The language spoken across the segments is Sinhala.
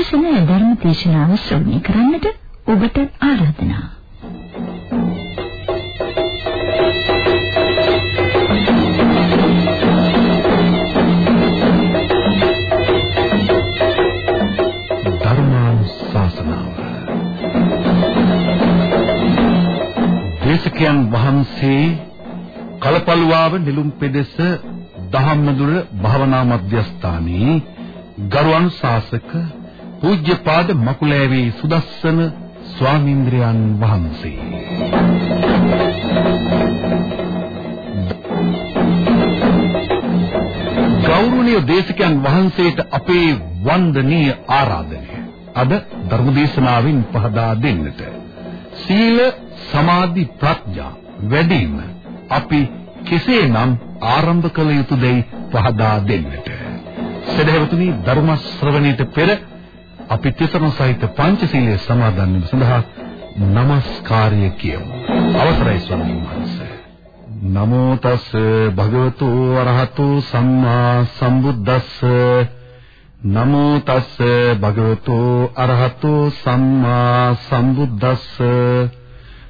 සැලසෙන ධර්ම දේශනාව ශ්‍රවණය කරන්නට ඔබට ආරාධනා. ධර්මානුශාසනාව දේශකයන් වහන්සේ කලපලුවාව නිලුම් පෙදෙස දහම්මදුර භාවනා මධ්‍යස්ථානයේ ගරුවන් ශාසක පූජ්‍යපාද මකුලෑවේ සුදස්සන ස්වාමීන්ද්‍රයන් වහන්සේ. ගෞරවනීය දේශකයන් වහන්සේට අපේ වන්දනීය ආරාධනය. අද ධර්මදේශනාවෙන් පහදා දෙන්නට. සීල සමාධි ප්‍රඥා වැඩිම අපි කෙසේනම් ආරම්භ කළ යුතුදයි පහදා දෙන්නට. සදහවතුනි ධර්ම ශ්‍රවණයට පෙර අපි තිසරණ සහිත පංචශීලයේ සමාදන් වීම සඳහා নমස්කාරය කියමු. අවසරයි ස්වාමීන් වහන්සේ. නමෝ තස් භගවතු වරහතු සම්මා සම්බුද්දස්ස නමෝ තස් භගවතු අරහතු සම්මා සම්බුද්දස්ස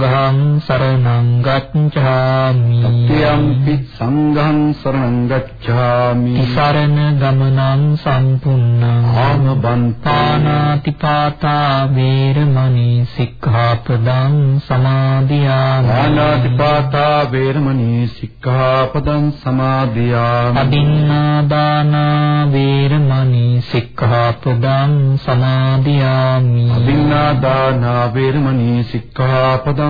සංඝං සරණං ගච්ඡාමි. තියම්පි සංඝං සරණං ගච්ඡාමි. තිසරණ ගමනං සම්පූර්ණං. ආමබන්තානාති පාතා වේරමණී සික්ඛාපදං සමාදියාමි. ආනාති පාතා වේරමණී සික්ඛාපදං සමාදියාමි. අදින්නා දාන වේරමණී සික්ඛාපදං සමාදියාමි. අදින්නා දාන වේරමණී සික්ඛාපදං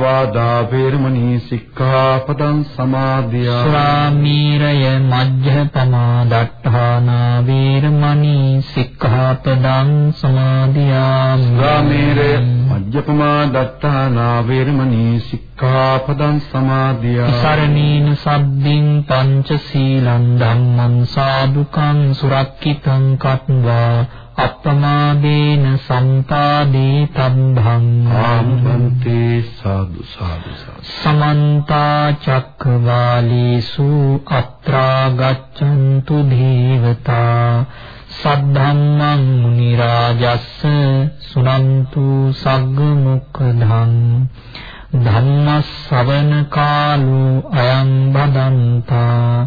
මුසාවාදා වේරමණී සික්ඛාපදං සමාදියා සුරාමීරය මජ්ජපමා දට්ඨානා වේරමණී සික්ඛාපදං සමාදියාමි ගාමීරේ මජ්ජපමා දත්තානා වේරමණී සික්ඛාපදං සමාදියා සරණීන සබ්බින් පංචශීලං ධම්මං සාදුකං සුරක්කිතං කତ୍වා අප්පමාදේන සම්පාදේ තබ්බං ආමන්තේ සාදු සාදු. සමන්ත චක්කවාලීසු අත්‍රා ගච්ඡන්තු දේවතා සද්ධම්මං මුනි රාජස්ස සුනන්තු සග්ග මොක්ඛදං ධම්මස්සවන කාලෝ අයං බදන්තා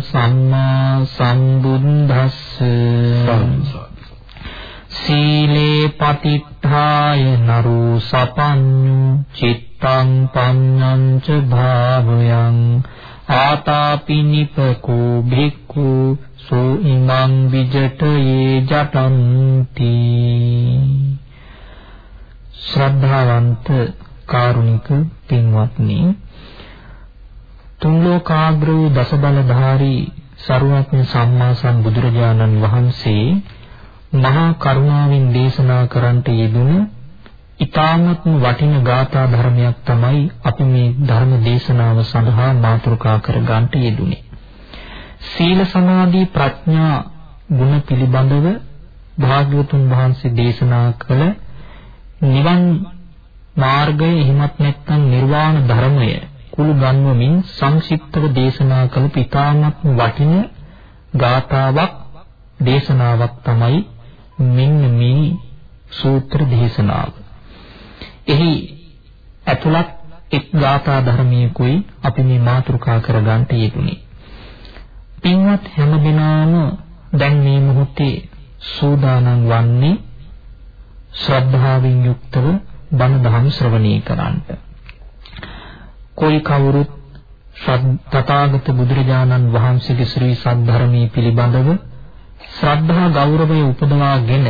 සම්මා සම්බුද්දස්ස. සීලේ පතිත්ථාය නරෝ සපඤ්ඤු චිත්තං පඤ්ඤං ච භාවයං. ආතාපි නිපකෝ භික්ඛු සෝ ඉමං විජටයේ ජටಂತಿ ශ්‍රද්ධාවන්ත කාරුණික පින්වත්නි තුන් ලෝකාග්‍ර වූ දසබලධාරී සරුවත්න සම්මා සම්බුදුරජාණන් වහන්සේ මහා කරුණාවෙන් දේශනා කරන්නට යෙදුණු ඊ타මත්ම වටින ගාථා ධර්මයක් තමයි අපි මේ ධර්ම දේශනාව සඳහා මාතෘකා කර ගන්නට යෙදුනේ. සීල සමාධි ප්‍රඥා ගුණ පිළිබඳව භාග්‍යවතුන් වහන්සේ දේශනා කළ නිවන් මාර්ගය එහෙමත් නැත්නම් නිර්වාණ ධර්මය කුළු ගන්වමින් සංක්ෂිප්තව දේශනා කළ පිතාමත් වටින ගාථාවක් දේශනාවක් තමයි මෙන්න මේ සූත්‍ර දේශනාව. එහි ඇතුළත් එක් ගාථා ධර්මයකුයි අපි මේ මාතෘකා කරගන්නට යෙදුනේ. පින්වත් හැමදෙනාම දැන් මේ මොහොතේ සූදානම් වන්නේ ශ්‍රද්ධාවෙන් යුක්තව බණ දහම් ශ්‍රවණය කරන්නට. કોઈ කවුරුත් තථාගත බුදුරජාණන් වහන්සේගේ ශ්‍රී සද්ධර්මයේ පිළිබඳව ශ්‍රද්ධා ගෞරවය උපදවාගෙන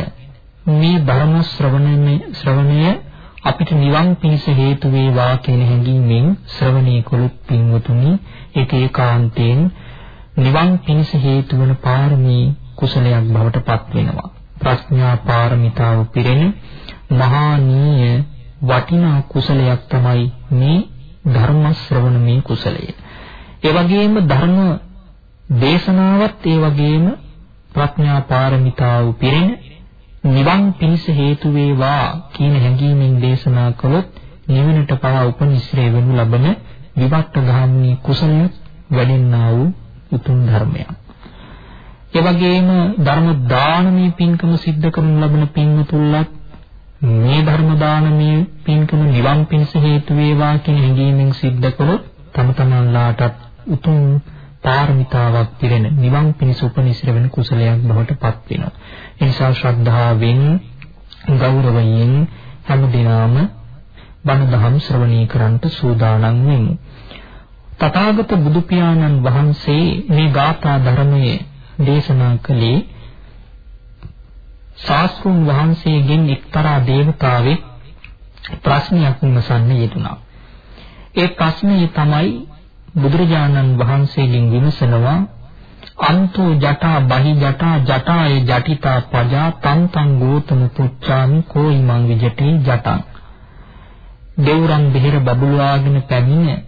මේ ධර්ම ශ්‍රවණය ශ්‍රවණය අපිට නිවන් පිණිස හේතු වේවා කියන හැඟීමෙන් ශ්‍රවණය කළොත් පින්වතුනි ඒක ඒකාන්තයෙන් නිවන් පිණිස හේතු වන පාරමී කුසලයක් බවට පත් වෙනවා. ප්‍රඥා පාරමිතාව පිරෙන මහානීය වටිනා කුසලයක් තමයි මේ ධර්ම ශ්‍රවණමේ කුසලය. ඒ වගේම ධර්ම දේශනාවත් ඒ වගේම ප්‍රඥා පාරමිතාව පිරෙන නිවන් පිණිස හේතු වේවා කියන හැඟීමෙන් දේශනා කළොත් නිවනට පවා උපනිශ්‍රේ වෙනු ලබන විවට්ට ගාමිනී කුසලයක් වැඩෙන්නා වූ උතුම් ධර්මයක්. ඒ වගේම ධර්ම දානමේ පින්කම සිද්ධ කරනු ලබන පින්වතුන්ලත් මේ ධර්ම දානමේ පින්කම නිවන් පිණිස හේතු වේවා කියන හැඟීමෙන් සිද්ධ කළොත් තම තමන්ලාටත් උතුම් පාරමිතාවක් පිරෙන නිවන් පිණිස උපනිශ්‍ර වෙන කුසලයක් බවට පත් වෙනවා. ඒ නිසා ශ්‍රද්ධාවෙන් ගෞරවයෙන් හැමදිනම බණ දහම් ශ්‍රවණය කරන්ට සූදානම් වෙමු. තථාගත බුදු පියාණන් වහන්සේ මේ ගාථා ධර්මයේ දේශනා කළේ ශාස්ත්‍රුන් වහන්සේගෙන් එක්තරා දේවතාවෙක් ප්‍රශ්නයක් විමසන්න යෙදුණා. ඒ ප්‍රශ්නේ තමයි බුදුරජාණන් වහන්සේගෙන් විමසනවා අන්තෝ ජටා බහි ජටා ජටාය ජටිතා පජා තං තං ගෝතම පුච්ඡාමි කෝයිමං විජටේ ජටං දෙවුරන් බෙහෙර බබළුවාගෙන පැමිණ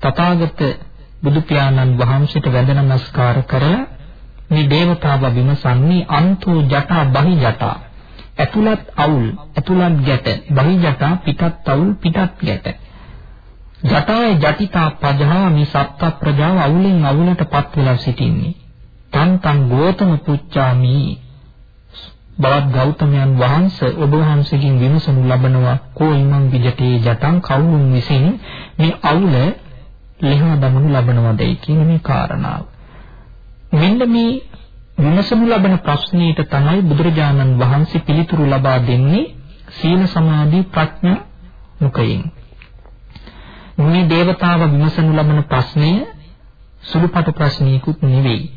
තථාගත බුදු පියාණන් වහන්සේට වැඳ නමස්කාර කරලා මේ දේවතාව විමසන්නේ අන්තෝ ජටා බහි ජටා. ඇතුළත් අවුල් ඇතුළත් ගැට. බහි ජටා පිටත් අවුල් පිටත් ගැට. ජටාය ජටිතා පජහා මේ සත්ත ප්‍රජාව අවුලෙන් අවුලටපත් වෙලා සිටින්නේ. තන් තන් ගෝතම පුච්චාමි. බවත් ගෞතමයන් වහන්සේ ඔබ වහන්සේගෙන් විමසනු ලබනවා කෝ ඉමං විජටේ ජටං කවුරුන් විසින් මේ අවුල ලෙහා දමනු ලබනවදයි කියන මේ කාරණාව. මෙන්න මේ විමසනු ලබන ප්‍රශ්නයට තමයි බුදුරජාණන් වහන්සේ පිළිතුරු ලබා දෙන්නේ සීල සමාධි ප්‍රඥා මුඛයෙන්. මේ దేవතාව විමසනු ලබන ප්‍රශ්නය සුළුපටු ප්‍රශ්නයකුත් නෙවෙයි.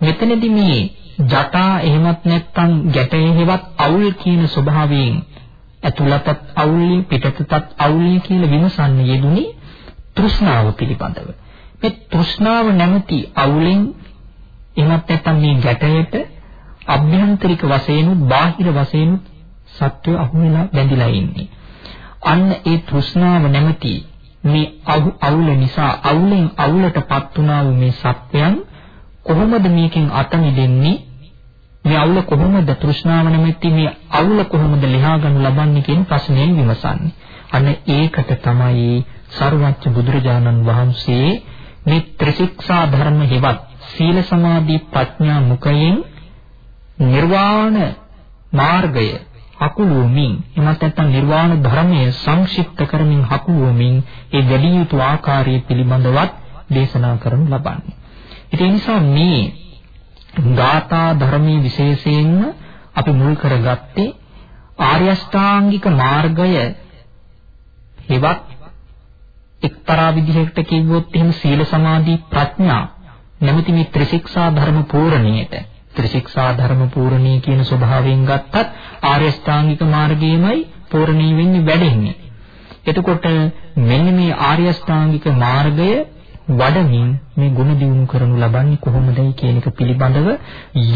මෙතනදී මේ ජටා එහෙමත් නැත්නම් ගැටේ හෙවත් අවුල් කියන ස්වභාවයෙන් ඇතුළතත් අවුල්යි පිටතත් අවුල්යි කියලා විමසන්න යෙදුනේ තෘෂ්ණාව පිළිබඳව. මේ තෘෂ්ණාව නැමැති අවුලෙන් එහෙමත් නැත්නම් මේ ගැටයට අභ්‍යන්තරික වශයෙන් බාහිර වශයෙන් සත්‍ය අහු වෙලා බැඳිලා ඉන්නේ. අන්න ඒ තෘෂ්ණාව නැමැති මේ අවුල නිසා අවුලෙන් අවුලටපත් වුණා වූ මේ සත්‍යයන් කොහොමද මේකෙන් අත මිදෙන්නේ? මේ අවුල කොහොමද තෘෂ්ණාව නැමැති මේ අවුල කොහොමද ලියා ගන්න ලබන්නේ කියන ප්‍රශ්නයෙන් විමසන්නේ. අන්න ඒකට තමයි සර්වඥ බුදුරජාණන් වහන්සේ මේ ත්‍රිශික්ෂා ධර්ම හෙවත් සීල සමාධි ප්‍රඥා මුඛයෙන් නිර්වාණ මාර්ගය හකුලුවමින් එමත් නැත්නම් නිර්වාණ ධර්මය සංක්ෂිප්ත කරමින් හකුලුවමින් ඒ වැඩි යුතු ආකාරය පිළිබඳවත් දේශනා කරනු ලබන්නේ. ඒ නිසා මේ ගාථා ධර්මයේ විශේෂයෙන්ම අපි මුල් කරගත්තේ ආර්ය අෂ්ටාංගික මාර්ගය හෙවත් එක්තරා විදිහකට කිව්වොත් එහෙම සීල සමාධි ප්‍රඥා නැමැති මේ ත්‍රිශික්ෂා ධර්ම පූර්ණියට ත්‍රිශික්ෂා ධර්ම පූර්ණී කියන ස්වභාවයෙන් ගත්තත් ආර්ය ශ්‍රාංගික මාර්ගයේමයි පූර්ණී වෙන්නේ වැඩෙන්නේ. එතකොට මෙන්න මේ ආර්ය ශ්‍රාංගික මාර්ගය වඩමින් මේ ගුණ දියුණු කරනු ලබන්නේ කොහොමදයි කියන එක පිළිබඳව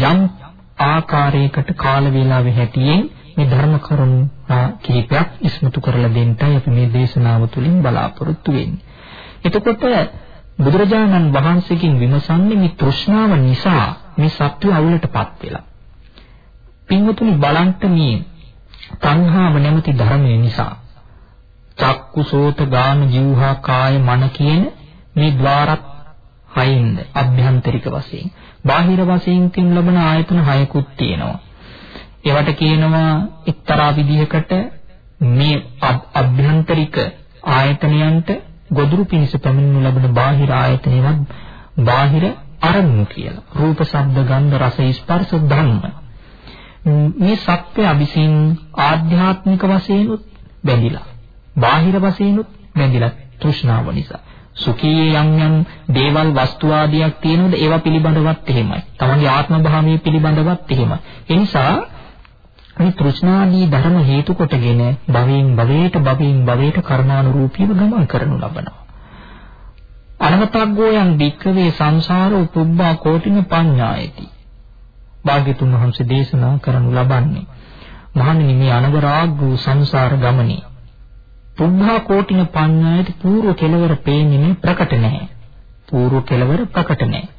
යම් ආකාරයකට කාල වේලාවේ හැටියෙන් මේ ධර්ම කරුණු කිහිපයක් ඉස්මතු කරලා දෙන්නයි අපි මේ දේශනාව තුළින් බලාපොරොත්තු වෙන්නේ. එතකොට බුදුරජාණන් වහන්සේකින් විමසන්නේ මේ තෘෂ්ණාව නිසා මේ සත්‍ය අවුලටපත් වෙලා. පින්වතුනි බලන්න මේ තණ්හාව නැමැති ධර්මය නිසා චක්කු සෝත ගාන ජීවහා කාය මන කියන මේ ద్వාරත් හයින්ද අභ්‍යන්තරික වශයෙන් බාහිර වශයෙන් තින් ලබන ආයතන හයකුත් තියෙනවා ඒවට කියනවා එක්තරා විදිහකට මේ අභ්‍යන්තරික ආයතනයන්ට ගොදුරු පිණිස පැමිණෙනු ලබන බාහිර ආයතනයවත් බාහිර අරමුණු කියලා රූප ශබ්ද ගන්ධ රස ස්පර්ශ ධම්ම මේ සත්‍ය අபிසින් ආධ්‍යාත්මික වශයෙන් බැඳිලා බාහිර වශයෙන්ුත් බැඳිලා තෘෂ්ණාව නිසා සුඛී යම් යම් දේවල් වස්තු ආදියක් තියෙනවද ඒවා පිළිබඳවත් එහෙමයි. තමන්ගේ ආත්ම භාවයේ පිළිබඳවත් එහෙමයි. ඒ නිසා මේ තෘෂ්ණාදී ධර්ම හේතු කොටගෙන භවයෙන් භවයට භවයෙන් භවයට කර්මානුරූපීව ගමන් කරනු ලබනවා. අනවතග්ගෝයන් භික්කවේ සංසාර උපුබ්බා කෝටින පඤ්ඤායති. භාග්‍යතුන් වහන්සේ දේශනා කරනු ලබන්නේ මහණෙනි මේ අනවරාග් වූ සංසාර ගමනේ පුබ්බා කෝටින පඤ්ඤායති පූර්ව කෙලවර පේන්නේ ප්‍රකට නැහැ. පූර්ව කෙලවර ප්‍රකට නැහැ.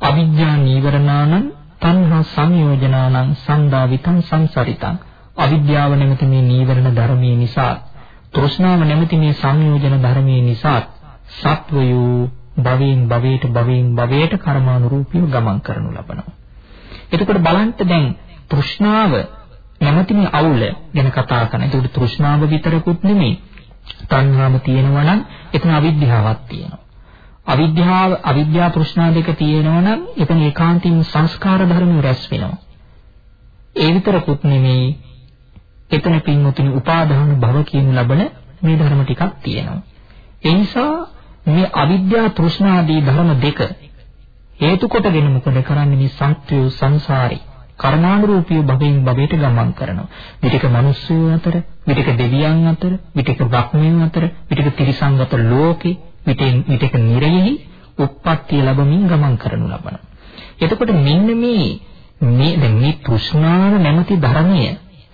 අවිඥා නීවරණානම් තණ්හා සංයෝජනානං සංදාවිතං සංසරිතං අවිද්‍යාව නැමැති මේ නීවරණ ධර්මයේ නිසා තෘෂ්ණාව නැමැති මේ සංයෝජන ධර්මයේ නිසා සත්වයෝ භවයෙන් භවයට භවයෙන් භවයට කර්මානුරූපීව ගමන් කරනු ලබනවා. එතකොට බලන්න දැන් තෘෂ්ණාව නැමැති මේ අවුල ගැන කතා කරන. ඒකට තෘෂ්ණාව විතරකුත් නෙමෙයි තණ්හාව තියෙනවා නම් එතන අවිද්‍යාවක් තියෙනවා. අවිද්‍යාව අවිද්‍යා තෘෂ්ණා දෙක තියෙනවා නම් එතන ඒකාන්තින් සංස්කාර ධර්ම රැස් වෙනවා. ඒ විතරකුත් නෙමෙයි එතන පින්වතුනි උපාදාන භව කියන ලබන මේ ධර්ම ටිකක් තියෙනවා. ඒ නිසා මේ අවිද්‍යා තෘෂ්ණාදී ධර්ම දෙක හේතු කොටගෙන මොකද කරන්නේ මේ සත්‍ය සංසාරේ කර්මානුරූපී භවයෙන් භවයට ගමන් කරනවා. විතක මිනිස්සු අතර, විතක දෙවියන් අතර, විතක බ්‍රහ්මයන් අතර, විතක තිරිසංගත ලෝකේ, විතෙන් විතක නිරයෙහි උප්පත්තිය ලැබමින් ගමන් කරනු ලබනවා. එතකොට මෙන්න මේ මේ දැන් මේ තෘෂ්ණාව නැමැති ධර්මය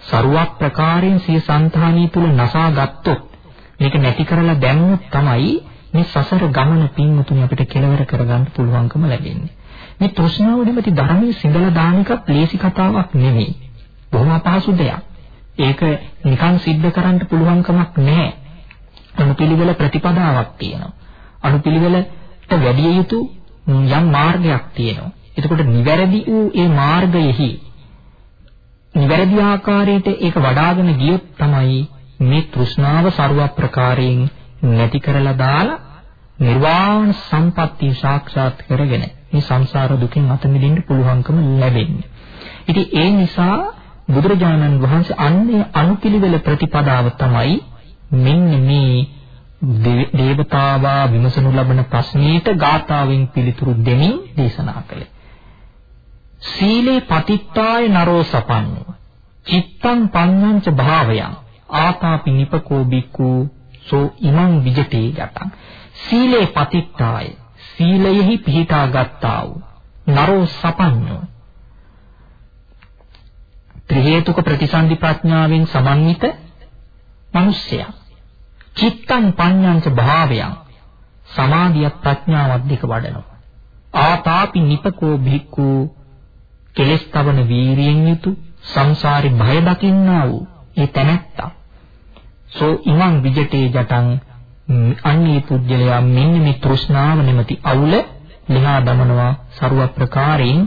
සරුවක් ප්‍රකාරයෙන් සිය సంతානිය තුල නසා ගත්තොත් මේක නැති කරලා දැම්මොත් තමයි මේ සසර ගමන පින්මුතුනි අපිට කෙලවර කරගන්න පුළුවන්කම ලැබෙන්නේ. මේ තෘෂ්ණාව නැමැති ධර්මයේ සිඳලා දාන එකක් ලේසි කතාවක් නෙමෙයි. බොහොම අපහසු දෙයක්. ඒක නිකන් සිද්ධ කරන්න පුළුවන් කමක් නැහැ. අනුපිළිවෙල ප්‍රතිපදාවක් තියෙනවා. අනුපිළිවෙලට වැඩි යුතු යම් මාර්ගයක් තියෙනවා. එතකොට නිවැරදි වූ ඒ මාර්ගයෙහි නිවැරදි ආකාරයට ඒක වඩ아가න ගියොත් තමයි මේ තෘෂ්ණාව ਸਰවප්‍රකාරයෙන් නැති කරලා දාලා නිර්වාණ සම්පත්තිය සාක්ෂාත් කරගෙන මේ සංසාර දුකින් අත මිදෙන්න පුළුවන්කම ලැබෙන්නේ. ඉතින් ඒ නිසා බුදුරජාණන් වහන්සේ අන්නේ අනුපිළිවෙල ප්‍රතිපදාව තමයි මෙන්න මේ දේවතාවා විමසනු ලබන ප්‍රශ්නයට ගාථාවෙන් පිළිතුරු දෙමින් දේශනා කළේ. සීලේ පතිත්තාය නරෝ සපන්නෝ. චිත්තං පඤ්ඤංච භාවයං. ආතාපි නිපකෝ බික්කු සෝ ඉමං විජිතේ යතං. සීලේ පතිත්තාය සීලයෙහි පිහිටා ගත්තා වූ නරෝ සපන්නෝ. ත්‍රි හේතුක ප්‍රතිසන්දි ප්‍රඥාවෙන් සමන්විත මිනිසයා චිත්තං පඤ්ඤංච භාවයන් සමාධිය ප්‍රඥාවත් දෙක වඩනවා. ආතාපි නිපකෝ භික්ඛු කෙලස් තවන වීරියෙන් යුතු සංසාරේ භය දකින්නා වූ ඒ තැනැත්තා. සෝ ඉමං විජිතේ ජටං අන්නේ පුජ්‍යලයා මෙන්න මේ තෘෂ්ණාව නැමැති අවුල ලිහා දමනවා ਸਰව ප්‍රකාරයෙන්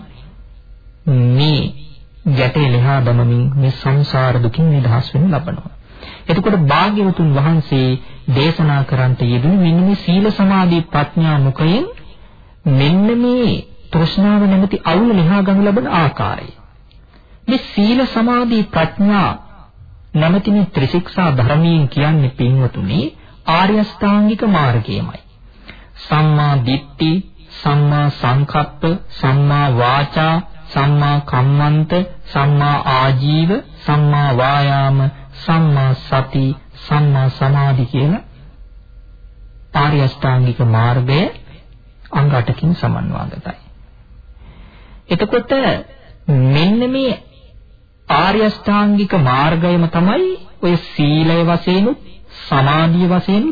මේ ගැටේ ලිහා දමමින් මේ සංසාර දුකින් නිදහස් වෙනු ලබනවා. එතකොට භාග්‍යවතුන් වහන්සේ දේශනා කරන්ට යෙදුණු මෙන්න මේ සීල සමාධි ප්‍රඥා මුඛයෙන් මෙන්න මේ තෘෂ්ණාව නැමැති අවුල ලිහා ගනු ලබන ආකාරය. මේ සීල සමාධි ප්‍රඥා නැමැති මේ ත්‍රිශික්ෂා ධර්මයෙන් කියන්නේ පින්වතුනි ආර්ය අෂ්ටාංගික මාර්ගයමයි. සම්මා දිට්ඨි, සම්මා සංකප්ප, සම්මා වාචා, සම්මා කම්මන්ත, සම්මා ආජීව, සම්මා වායාම, සම්මා සති, සම්මා සමාධි කියන ආර්ය අෂ්ටාංගික මාර්ගය අංග 8කින් සමන්වාගතයි. එතකොට මෙන්න මේ ආර්ය අෂ්ටාංගික මාර්ගයම තමයි ඔය සීලය වශයෙන් සමාධිය වශයෙන්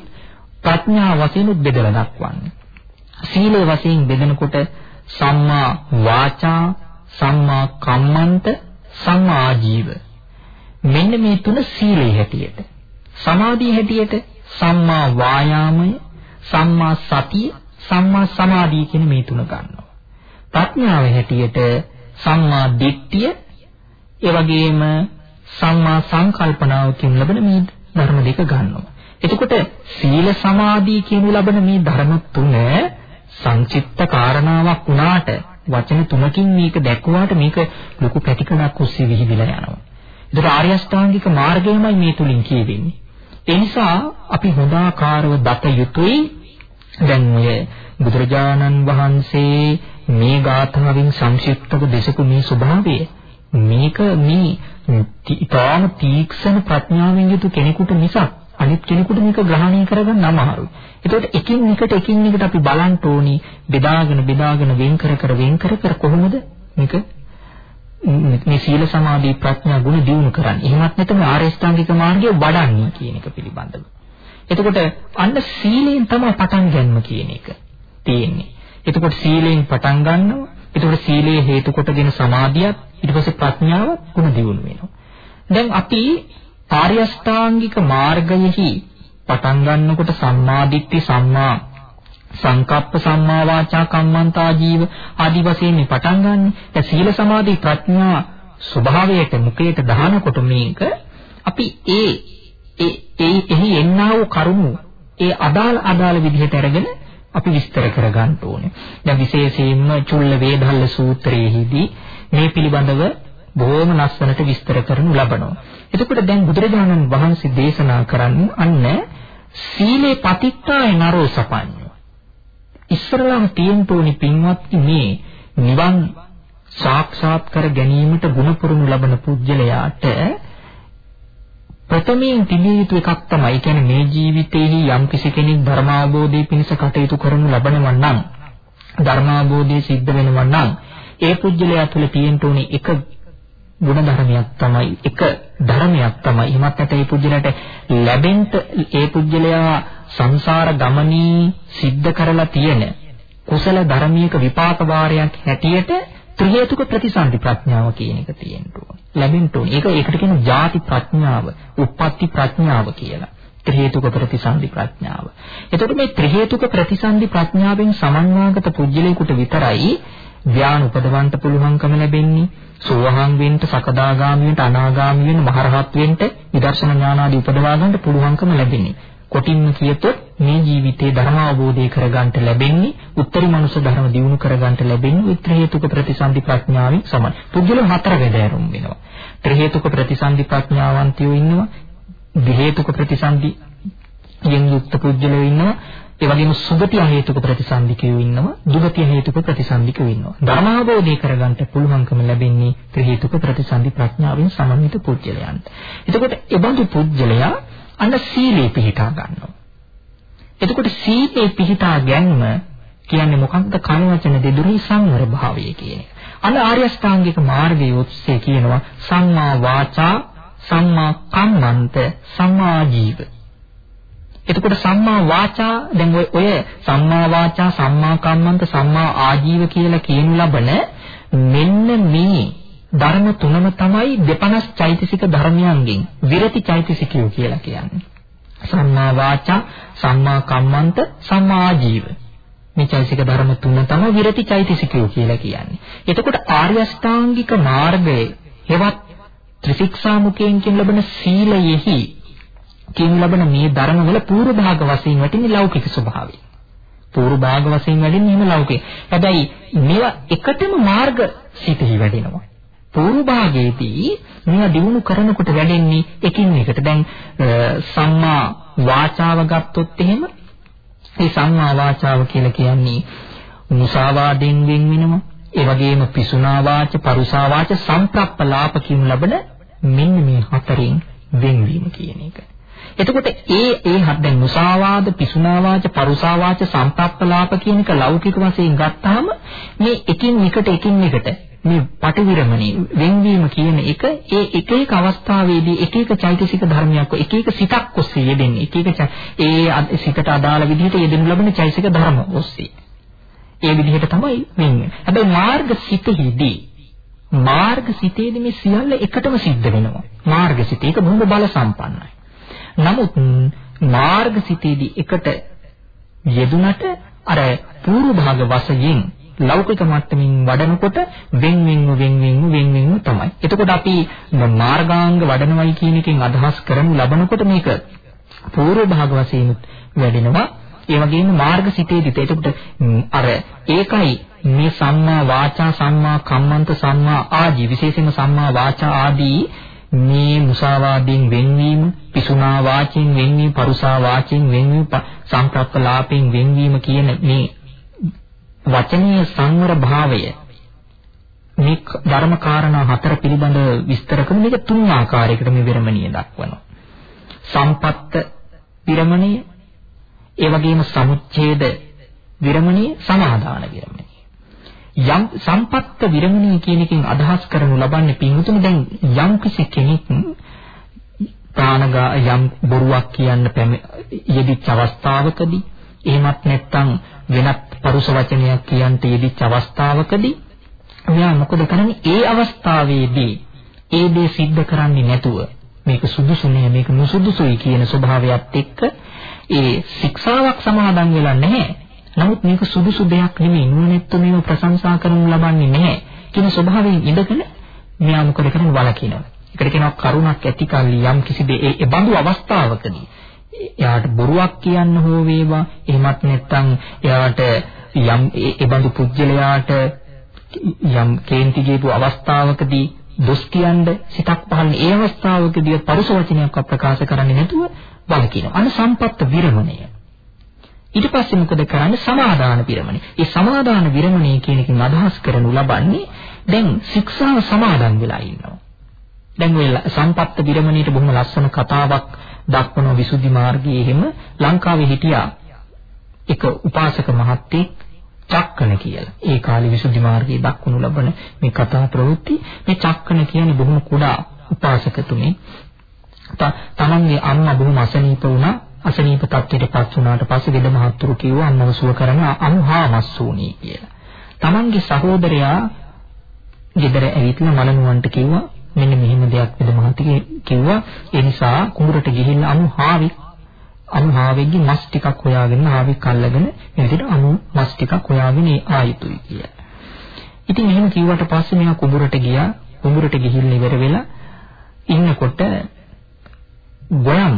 ප්‍රඥා වශයෙන් බෙදලා දක්වන්නේ. සීලය වශයෙන් බෙදනකොට සම්මා වාචා, සම්මා කම්මන්ත, සම්මා ආජීව. මෙන්න මේ තුන සීලේ හැටියට. සමාධිය හැටියට සම්මා වායාමය, සම්මා සතිය, සම්මා සමාධිය කියන මේ තුන ගන්නවා. ප්‍රඥාව හැටියට සම්මා දිට්ඨිය, ඒ වගේම සම්මා සංකල්පනාව කියන ලබන මේ ධර්ම දෙක ගන්නවා. එතකොට සීල සමාධි කියනු ලබන මේ ධර්ම තුන සංචිත්ත කාරණාවක් වුණාට වචන තුනකින් මේක දැක්ුවාට මේක ලොකු පැතිකඩක් ඔස්සේ විහිදලා යනවා. ඒතර ආර්ය අෂ්ටාංගික මාර්ගයමයි මේ තුලින් කියවෙන්නේ. ඒ නිසා අපි හොඳාකාරව දත යුතුයි දැන් ඔය බුදුරජාණන් වහන්සේ මේ ගාථාවෙන් සංක්ෂිප්තව දේශපු මේ ස්වභාවය මේක මේ ඊටාම තීක්ෂණ ප්‍රඥාවෙන් යුතු කෙනෙකුට මිසක් අනිත් කෙනෙකුට මේක ග්‍රහණය කරගන්න අමාරුයි. ඒකට එකින් එකට එකින් එකට අපි බලන්න ඕනි බෙදාගෙන බෙදාගෙන වෙන් කර කර වෙන් කර කර කොහොමද මේක මේ සීල සමාධි ප්‍රඥා ගුණ දියුණු කරන්නේ. එහෙමත් නැත්නම් ආරේෂ්ඨාංගික මාර්ගය වඩන්නේ කියන එක පිළිබඳව. එතකොට අන්න සීලයෙන් තමයි පටන් ගන්න කියන එක තියෙන්නේ. එතකොට සීලයෙන් පටන් ගන්නවා. එතකොට සීලයේ හේතු කොටගෙන සමාධියත් ඊට පස්සේ ප්‍රඥාව ගුණ දියුණු වෙනවා. දැන් අපි ආර්යෂ්ටාංගික මාර්ගයෙහි පටන් ගන්නකොට සම්මාදිට්ඨි සම්මා සංකප්ප සම්මා වාචා කම්මන්තා ජීව ආදි වශයෙන් මේ පටන් ගන්න. දැන් සීල සමාධි ප්‍රඥා ස්වභාවයට මුකේට දානකොට මේක අපි ඒ ඒ ඒ එහි එන්නා වූ කරුණු ඒ අදාළ අදාළ විදිහට අරගෙන අපි විස්තර කර ගන්න ඕනේ. දැන් විශේෂයෙන්ම චුල්ල වේදල්ල සූත්‍රයේදී මේ පිළිබඳව බොහොම ලස්සනට විස්තර කරනු ලබනවා. එතකොට දැන් බුදුරජාණන් වහන්සේ දේශනා කරන්නේ අන්න සීලේ පතිත්තාය නරෝ සපඤ්ඤෝ. ඉස්සරලාම තියෙන්න ඕනි පින්වත් මේ නිවන් සාක්ෂාත් කර ගැනීමට ගුණ පුරුණු ලබන පුජ්‍යලයාට ප්‍රථමයෙන් තිබිය යුතු එකක් තමයි කියන්නේ මේ ජීවිතේහි යම් කිසි කෙනෙක් ධර්මාභෝධය පිණිස කටයුතු කරනු ලබනවා නම් ධර්මාභෝධය සිද්ධ වෙනවා නම් ඒ පුජ්‍යලයා තුළ තියෙන්න ඕනේ එක ගුණ ධර්මයක් තමයි එක ධර්මයක් තමයි. එමත් නැත්නම් ඒ පුජ්‍යලයට ලැබෙන්න ඒ පුජ්‍යලයා සංසාර ගමනී සිද්ධ කරලා තියෙන කුසල ධර්මයක විපාක වාරයක් හැටියට ත්‍රි හේතුක ප්‍රතිසන්දි ප්‍රඥාව කියන එක තියෙන්න ඕනේ. ලැබෙන්න ඕනේ. ඒක ඒකට කියන ಜಾති ප්‍රඥාව, උප්පත්ති ප්‍රඥාව කියලා. ත්‍රි හේතුක ප්‍රතිසන්දි ප්‍රඥාව. එතකොට මේ ත්‍රි හේතුක ප්‍රතිසන්දි ප්‍රඥාවෙන් සමන්වාගත පුජ්‍යලයකට විතරයි ධ්‍යාන උපදවන්න පුළුවන්කම ලැබෙන්නේ සෝවහන් වෙන්න සකදාගාමී වෙන්න අනාගාමී වෙන්න මහරහත් වෙන්න විදර්ශනා ඥාන ආදී උපදවා ගන්න පුළුවන්කම ලැබෙන්නේ කොටින්ම කියතොත් මේ ජීවිතේ ධර්ම අවබෝධය කරගන්න ලැබෙන්නේ උත්තරී මනුෂ්‍ය ධර්ම දියුණු කරගන්න ලැබෙන්නේ විත්‍ර හේතුක ප්‍රතිසන්දි ප්‍රඥාවෙන් සමයි. පුද්ගල හතර වෙදෑරුම් වෙනවා. ත්‍රි හේතුක ප්‍රතිසන්දි ප්‍රඥාවන්තයෝ ඉන්නවා දි හේතුක ප්‍රතිසන්දි යෙන් යුක්ත පුද්ගලයෝ ඉන්නවා ඒ වගේම සුගතිය හේතුක ප්‍රතිසන්දිකයෝ ඉන්නවා දුගතිය හේතුක ප්‍රතිසන්දිකයෝ ඉන්නවා. ධර්මාවබෝධය කරගන්න පුළුවන්කම ලැබෙන්නේ ත්‍රි හේතුක ප්‍රතිසන්දි ප්‍රඥාවෙන් සමන්විත පුජ්‍යලයන්ට එතකොට ඒ බඳු පුජ්‍යලයා අන්න සීලේ පිහිටා ගන්නවා. එතකොට සීලේ පිහිටා ගැනීම කියන්නේ මොකක්ද? කන වචන දෙදුරේ සංවර භාවය කියන එක. අන්න ආර්ය අෂ්ටාංගික මාර්ගයේ ඔස්සේ කියනවා සම්මා වාචා සම්මා කම්මන්ත සම්මා ජීව. එතකොට සම්මා වාචා දැන් ඔය ඔය සම්මා වාචා සම්මා කම්මන්ත සම්මා ආජීව කියලා කියනු ලබන මෙන්න මේ ධර්ම තුනම තමයි දෙපනස් චෛතසික ධර්මයන්ගෙන් විරති චෛතසිකය කියලා කියන්නේ. සම්මා වාචා සම්මා කම්මන්ත සම්මා ආජීව මේ චෛතසික ධර්ම තුන තමයි විරති චෛතසිකය කියලා කියන්නේ. එතකොට ආර්ය අෂ්ටාංගික මාර්ගයේ හෙවත් ත්‍රිශික්ෂා මුඛයෙන් කියන ලබන සීලයෙහි කියනු ලබන මේ ධර්මවල පූර්ව භාග වශයෙන් වැටෙන්නේ ලෞකික ස්වභාවය. පූර්ව භාග වශයෙන් වැඩෙන්නේ එහෙම ලෞකික. හැබැයි මේවා එකටම මාර්ග සිතෙහි වැඩෙනවා. පූර්ව භාගයේදී මේවා දිනු කරනකොට වැඩෙන්නේ එකින් එකට. දැන් සම්මා වාචාව ගත්තොත් එහෙම ඒ සම්මා වාචාව කියලා කියන්නේ මුසාවාදෙන් වෙන් වෙනවා. ඒ වගේම පිසුනා වාච, පරුසා වාච, සම්ප්‍රප්පලාප කියනු ලබන මෙන්න මේ හතරෙන් වෙන්වීම කියන එක. එතකොට ඒ ඒ හත් දැන් මුසාවාද, පිසුනාවාච, පරුසාවාච, සම්ප්‍රප්පලාප කියන එක ලෞකික වශයෙන් ගත්තාම මේ එකින් එකට එකින් එකට මේ පටිවිරමණී වෙන්වීම කියන එක ඒ එක එක අවස්ථාවේදී එක එක චෛතසික ධර්මයක් එක එක සිතක් ඔස්සේ යෙදෙන්නේ. එක එක ඒ සිතට අදාළ විදිහට යෙදෙනු ලබන චෛතසික ධර්ම ඔස්සේ. ඒ විදිහට තමයි වෙන්නේ. හැබැයි මාර්ග සිතෙහිදී මාර්ග සිතේදී මේ සියල්ල එකටම සිද්ධ වෙනවා. මාර්ග සිත ඒක බොහොම බල සම්පන්නයි. නමුත් මාර්ග සිතේදී එකට යෙදුනට අර පූර්ව භාග වශයෙන් ලෞකික මට්ටමින් වඩනකොට වෙන් වෙන්ව වෙන් වෙන්ව වෙන් වෙන්ව තමයි. එතකොට අපි මාර්ගාංග වඩනවයි කියන එකෙන් අදහස් කරනු ලබනකොට මේක පූර්ව භාග වශයෙන් වැඩෙනවා. ඒ වගේම මාර්ග සිතේදිත් එතකොට අර ඒකයි මේ සම්මා වාචා සම්මා කම්මන්ත සම්මා ආදී විශේෂයෙන්ම සම්මා වාචා ආදී මේ මුසාවාදයෙන් වෙන්වීම, පිසුනා වාචෙන් වෙන්වීම, පරුසා වාචෙන් වෙන්වීම, සම්ප්‍රප්පලාපෙන් වෙන්වීම කියන මේ වචනීය සංවර භාවය මේ ධර්ම කාරණා හතර පිළිබඳ විස්තර කරන මේක තුන් ආකාරයකට මේ විරමණීය දක්වනවා. සම්පත්ත විරමණීය, ඒ වගේම සමුච්ඡේද විරමණීය, සමාදාන විරමණීය. යම් සම්පත්ත විරමණීය කියන එකෙන් අදහස් කරනු ලබන්නේ පින්තුනි දැන් යම් කිසි කෙනෙක් ප්‍රාණගා යම් බොරුවක් කියන්න යෙදිච්ච අවස්ථාවකදී එහෙමත් නැත්නම් වෙනත් පරුස වචනයක් කියන්ට යෙදිච්ච අවස්ථාවකදී මෙයා මොකද කරන්නේ? ඒ අවස්ථාවේදී ඒ දේ සිද්ධ කරන්නේ නැතුව මේක සුදුසු නෑ මේක නුසුදුසුයි කියන ස්වභාවයත් එක්ක ඒ ශික්ෂාවක් සමාදන් වෙලා නැහැ. නමුත් මේක සුදුසු දෙයක් නෙමෙයි නුවණැත්තු මේව ප්‍රශංසා කරනු ලබන්නේ නැහැ කියන ස්වභාවයෙන් ඉඳගෙන මෙයා මොකද කරන්නේ වලකිනවා. ඒකට කියනවා කරුණක් ඇති කල්ලි යම් කිසි දෙ ඒ බඳු අවස්ථාවකදී එයාට බොරුවක් කියන්න හෝ වේවා එහෙමත් නැත්නම් එයාට යම් ඒ බඳු පුජ්‍යලයාට යම් කේන්ති ගේපු අවස්ථාවකදී දොස් කියන්න සිතක් පහළ ඒ අවස්ථාවකදී පරුස වචනයක් ප්‍රකාශ කරන්නේ නැතුව වළකිනවා. අන සම්පත්ත විරමණය. ඊට පස්සේ මොකද කරන්නේ? සමාදාන විරමණය. ඒ සමාදාන විරමණය කියන එකෙන් අදහස් කරනු ලබන්නේ දැන් ශික්ෂාව සමාදන් වෙලා ඉන්නවා. දැන් ඔය සම්පත්ත විරමණයට බොහොම ලස්සන කතාවක් දක්වන විසුද්ධි මාර්ගයේ එහෙම ලංකාවේ හිටියා එක උපාසක මහත්තයෙක් චක්කන කියලා. ඒ කාලේ විසුද්ධි මාර්ගයේ දක්වනු ලබන මේ කතා ප්‍රවෘත්ති මේ චක්කන කියන්නේ බොහොම කුඩා උපාසකතුමේ. තමන්ගේ අම්මා බොහොම අසනීප වුණා. අසනීප තත්ත්වයට පත් වුණාට පස්සේ වෙද මහත්තුරු කිව්වා අම්මව සුව කරන අනුහාමස්සූනි කියලා. තමන්ගේ සහෝදරයා ගෙදර ඇවිත්ලා මලනුවන්ට කිව්වා මෙන්න මෙහෙම දෙයක් වෙද මහත්කේ කිව්වා ඒ නිසා කුඹරට ගිහිල්ලා අමු හාවි අමු හාවෙක්ගේ මස් ටිකක් හොයාගෙන හාවෙක් අල්ලගෙන මේ විදිහට අමු මස් ටිකක් හොයාගෙන ආයුතුයි කියලා. ඉතින් එහෙම කිව්වට පස්සේ මෙයා කුඹරට ගියා කුඹරට ගිහිල්ලා ඉවර වෙලා ඉන්නකොට ගොයම්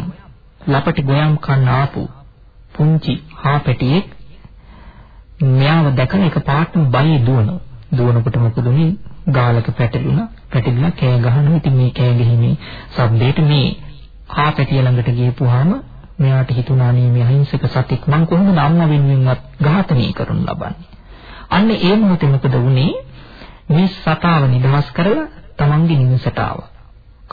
ලපටි ගොයම් කන්න ආපු පුංචි හාපැටියෙක් මෙයාව දැකලා එක පාටම බයි දුවනවා. දුවනකොට මොකද උනේ? ගාලක පැටලුණා. පැටලිලා කෑ ගහනවා. ඉතින් මේ කෑ ගහීමේ ශබ්දයට මේ ආපැටිය ළඟට ගියපුවාම මෙයාට හිතුණා නේ මේ අහිංසක සතෙක් මං කොහොමද අම්මා වෙනුවෙන්වත් ඝාතනය කරනු ලබන්නේ. අන්න ඒ මොහොතේ මොකද වුනේ? මේ සතාව නිදහස් කරලා තමන්ගේ නිවසට ආවා.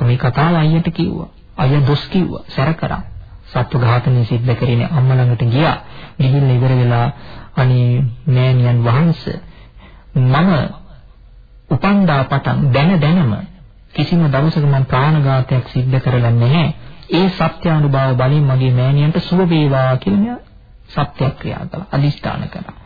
මේ කතාව අයියට කිව්වා. අයියා දොස් කිව්වා. සැර කරා. සත්ව ඝාතනය සිද්ධ කරගෙන අම්මා ළඟට ගියා. ගිහිල්ලා ඉවර වෙලා අනේ මෑණියන් වහන්සේ මම උපන්දා පටන් දැන දැනම කිසිම දවසක මම ප්‍රාණඝාතයක් සිද්ධ කරලා නැහැ. ඒ සත්‍යානුභව බලෙන් මගේ මෑණියන්ට සුව වේවා කියලා සත්‍යක්‍රියා කළා. අදිෂ්ඨාන කළා.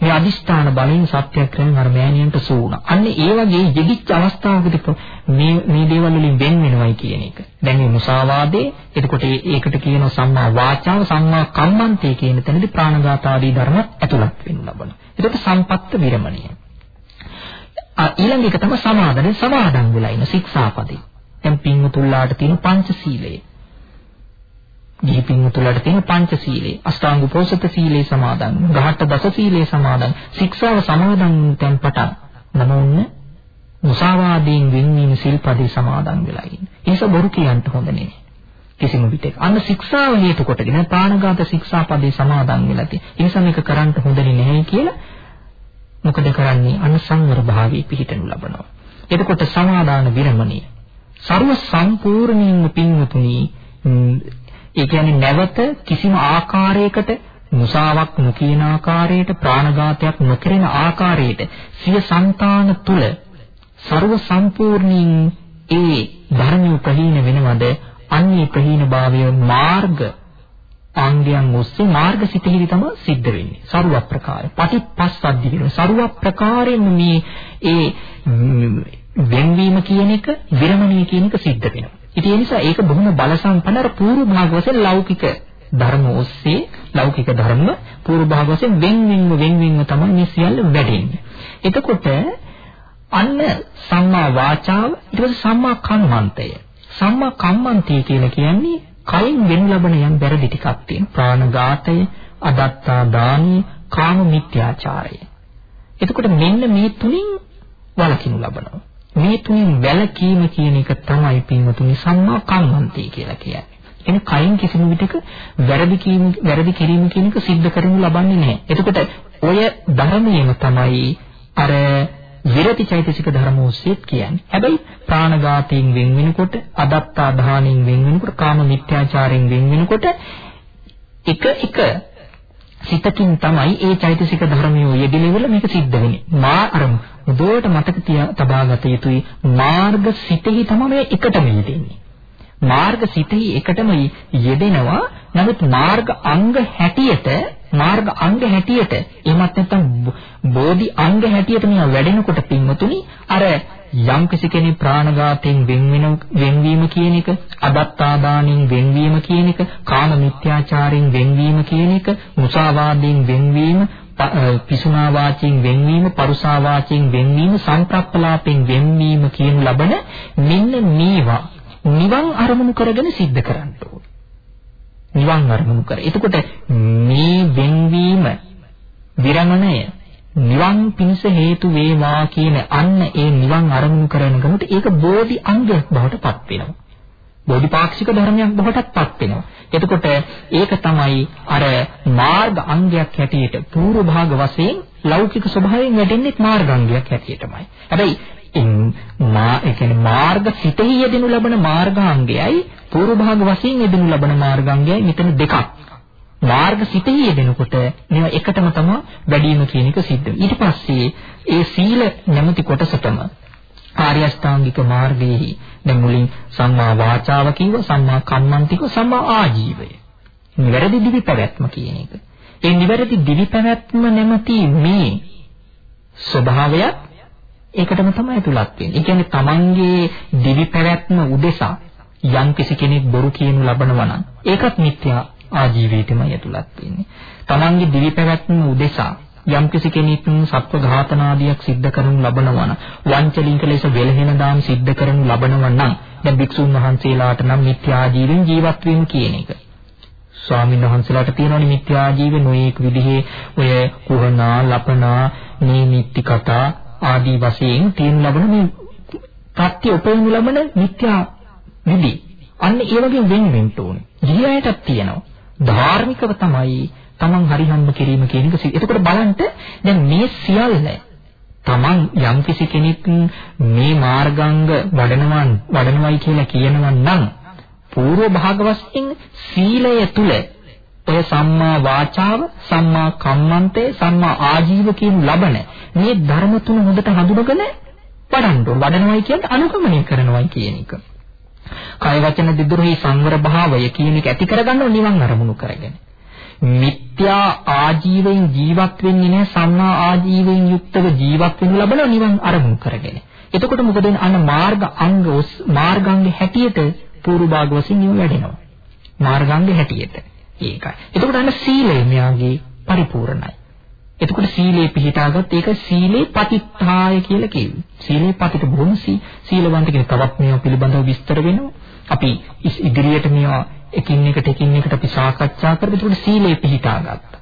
මේ අදිෂ්ඨාන බලෙන් සත්‍යක්‍රියාවෙන් අර මෑණියන්ට සුව වුණා. අන්න ඒ වගේ යෙදිච්ච අවස්ථාවකදී මේ මේ දේවල් වලින් වෙන් වෙනවයි කියන එක. දැන් මේ මුසාවාදේ එතකොට ඒකට කියනවා සම්මා වාචාව සම්මා කම්මන්තේ කියන තැනදී ප්‍රාණඝාත ආදී ධර්මත් ඇතුළත් වෙන්න ලබනවා. ඒකට සම්පත්ත විරමණිය. ඊළඟ එක තමයි සමාදන සමාදන් වෙලා ඉන්න ශික්ෂාපදේ. දැන් පින්වතුන්ලාට තියෙන පංචශීලය. ගිහි පින්වතුන්ලාට තියෙන පංචශීලය. අෂ්ටාංග උපෝසත සීලේ සමාදන්, ගහට දස සීලේ සමාදන්, ශික්ෂාව සමාදන් තැන් පටන් නමෝන්න මුසාවාදයෙන් වෙන්වීම සිල්පදේ සමාදන් වෙලා ඉන්න. ඒස බොරු කියන්න හොඳ නෙමෙයි. කිසිම විටක. අන්න ශික්ෂාව හේතු කොටගෙන ප්‍රාණඝාත ශික්ෂාපදේ සමාදන් වෙලා තියෙන. ඒ නිසා මේක කරන්න හොඳ නෙමෙයි කියලා මොකද කරන්නේ? අනුසංවර භාවී පිහිටනු ලබනවා. එතකොට සමාදාන විරමණය. ਸਰව සම්පූර්ණයෙන්ම පින්වතුනි ඒ කියන්නේ නැවත කිසිම ආකාරයකට මුසාවක් නොකියන ආකාරයට ප්‍රාණඝාතයක් නොකරන ආකාරයට සිය సంతාන තුල ਸਰව සම්පූර්ණයෙන් ඒ ධර්ම ප්‍රහීන වෙනවද? අන්‍ය ප්‍රහීන භාවයේ මාර්ග අංගයන් ඔස්සේ මාර්ග සිතෙහිදී තමයි සිද්ධ වෙන්නේ. සරුව ප්‍රකාරය. පටිපස්සද්ධි කියන සරුව ප්‍රකාරයෙන් මේ ඒ වෙන්වීම කියන එක විරමණය කියන එක සිද්ධ වෙනවා. ඉතින් ඒ නිසා ඒක බොහොම බලසම්පන්න අර පූර්ව භාග වශයෙන් ලෞකික ධර්ම ඔස්සේ ලෞකික ධර්ම පූර්ව භාග වශයෙන් වෙන්වීම වෙන්වීම තමයි මේ සියල්ල වැඩෙන්නේ. එතකොට අන්න සම්මා වාචාව ඊට පස්සේ සම්මා කම්මන්තය. සම්මා කම්මන්තය කියලා කියන්නේ කයින් වෙන් ලබන යම් වැරදි ටිකක් තියෙන ප්‍රාණඝාතය, අදත්තා දානීය, කාම මිත්‍යාචාරය. එතකොට මෙන්න මේ තුنين වලකිනු ලබනවා. මේ තුنين වැලකීම කියන එක තමයි පින්වතුනි සම්මා කම්මන්තී කියලා කියන්නේ. එන කයින් කිසිම විටක වැරදි කීම වැරදි කිරීම කියන එක සිද්ධ කරනු ලබන්නේ නැහැ. එතකොට ඔය ධර්මයේම තමයි අර විරති චෛතසික ධර්ම ඔස්සේ කියන්නේ. හැබැයි ප්‍රාණඝාතයෙන් වෙන් වෙනකොට, අදත්තා දාහණයෙන් වෙන් වෙනකොට, කාම මිත්‍යාචාරයෙන් වෙන් වෙනකොට එක එක සිතකින් තමයි ඒ චෛතසික ධර්මියෝ යෙදෙලෙවල මේක සිද්ධ වෙන්නේ. මා අර මුදුවට මතක තියා තබාගත යුතුයි මාර්ග සිතෙහි තමයි මේ එකටම යෙදෙන්නේ. මාර්ග සිතෙහි එකටම යෙදෙනවා. නමුත් මාර්ග අංග හැටියට මාර්ග අංග හැටියට එහෙමත් නැත්නම් බෝධි අංග හැටියට මේවා වැඩෙනකොට පින්වතුනි අර යම් කිසි කෙනෙක් ප්‍රාණඝාතයෙන් වෙන් වෙනවීම කියන එක අදත්තාදානෙන් වෙන්වීම කියන එක කාම මිත්‍යාචාරයෙන් වෙන්වීම කියන එක මුසාවාදයෙන් වෙන්වීම පිසුනා වාචයෙන් වෙන්වීම පරුසා වාචයෙන් වෙන්වීම සංප්‍රප්පලාපෙන් වෙන්වීම කියන ලබන මෙන්න මේවා නිවන් අරමුණු කරගෙන සිද්ධ කරන්න ඕනේ. නිවන් අරමුණු කර. එතකොට මේ වෙන්වීම විරමණය නිවන් පිණිස හේතු වේවා කියන අන්න ඒ නිවන් අරමුණු කරනකොට ඒක බෝධි අංගයක් බවට පත් වෙනවා. බෝධිපාක්ෂික ධර්මයක් බවටත් පත් වෙනවා. එතකොට ඒක තමයි අර මාර්ග අංගයක් හැටියට පූර්ව භාග වශයෙන් ලෞකික ස්වභාවයෙන් වැටෙන්නේ මාර්ගාංගයක් හැටියටමයි. හැබැයි මා ඒ කියන්නේ මාර්ග සිතෙහි යෙදෙනු ලබන මාර්ගාංගයයි පූර්ව භාග වශයෙන් යෙදෙනු ලබන මාර්ගාංගයයි මෙතන දෙකක්. මාර්ග සිතෙහි යෙදෙනකොට මේවා එකටම තමයි වැඩිම කියන එක සිද්ධ වෙන්නේ. ඊට පස්සේ ඒ සීල නැමැති කොටසටම ආර්ය අෂ්ටාංගික මාර්ගයේහි දැන් මුලින් සම්මා වාචාව කිව්ව සම්මා කම්මන්තික සම්මා ආජීවය. නිවැරදි දිවි පැවැත්ම කියන එක. ඒ නිවැරදි දිවි පැවැත්ම නැමැති මේ ස්වභාවයත් ඒකටම තමයි ඇතුළත් වෙන්නේ. ඒ කියන්නේ තමන්ගේ දිවි පැවැත්ම උදෙසා යම් කිසි කෙනෙක් බොරු කියනු ලබනවා නම් ඒකත් මිත්‍යා ආජීවයටමයි ඇතුළත් වෙන්නේ. තමන්ගේ දිවි පැවැත්ම උදෙසා යම් කිසි කෙනෙක් සත්ව ඝාතනාදියක් සිද්ධ කරනු ලබනවා නම් වංචලික ලෙස වෙලහෙන දාම් සිද්ධ කරනු ලබනවා නම් දැන් භික්ෂුන් වහන්සේලාට නම් මිත්‍යා ජීවෙන් ජීවත් වීම කියන එක. ස්වාමීන් වහන්සේලාට තියෙනවනේ මිත්‍යා ජීවේ නොයේක විදිහේ ඔය කුහනා ලපනා නීමිත්‍ති කතා ආදී වශයෙන් තියෙන ලබන මේ ප්‍රත්‍ය උපයනු ලබන මිත්‍යා විදි. අන්න ඒ වගේ වෙන් වෙන්න ඕනේ. ගිහියයටත් තියෙනවා. ධාර්මිකව තමයි Taman හරිහම්බ කිරීම කියන එක. එතකොට බලන්න දැන් මේ සියල්ල Taman යම්කිසි කෙනෙක් මේ මාර්ගාංග වඩනවා වඩනවයි කියලා කියනවා නම් పూర్ව භාග වශයෙන් සීලය තුල ඔය සම්මා වාචාව, සම්මා කම්මන්තේ, සම්මා ආජීව කියන ලබන මේ ධර්ම තුන හොඳට හඳුනගෙන වඩන්න ඕන. වඩනවයි කියන්නේ අනුගමනය කරනවයි කියන එක. කය වචන දිදුරෙහි සංවර භාවය කියන එක ඇති කරගන්නව නිවන් අරමුණු කරගෙන. මිත්‍යා ආජීවයෙන් ජීවත් වෙන්නේ නැහැ සම්මා ආජීවයෙන් යුක්තව ජීවත් වෙනු ලබන නිවන් අරමුණු කරගෙන. එතකොට මොකද අන්න මාර්ග අංග මාර්ගාංග හැටියට පූර්ව භාග වශයෙන් වැඩෙනවා. මාර්ගාංග හැටියට. ඒකයි. එතකොට අන්න සීලය මෙයාගේ පරිපූර්ණයි. එතකොට සීලේ පිළිටාගත් ඒක සීලේ පතිත්තාය කියලා කියනවා. සීලේ පතිත බොහොම සීලවන්ත කියන තවත් මේවා පිළිබඳව විස්තර වෙනවා. අපි ඉදිරියට මේවා එකින් එකට එකින් එකට අපි සාකච්ඡා කරමු. එතකොට සීලේ පිළිටාගත්තා.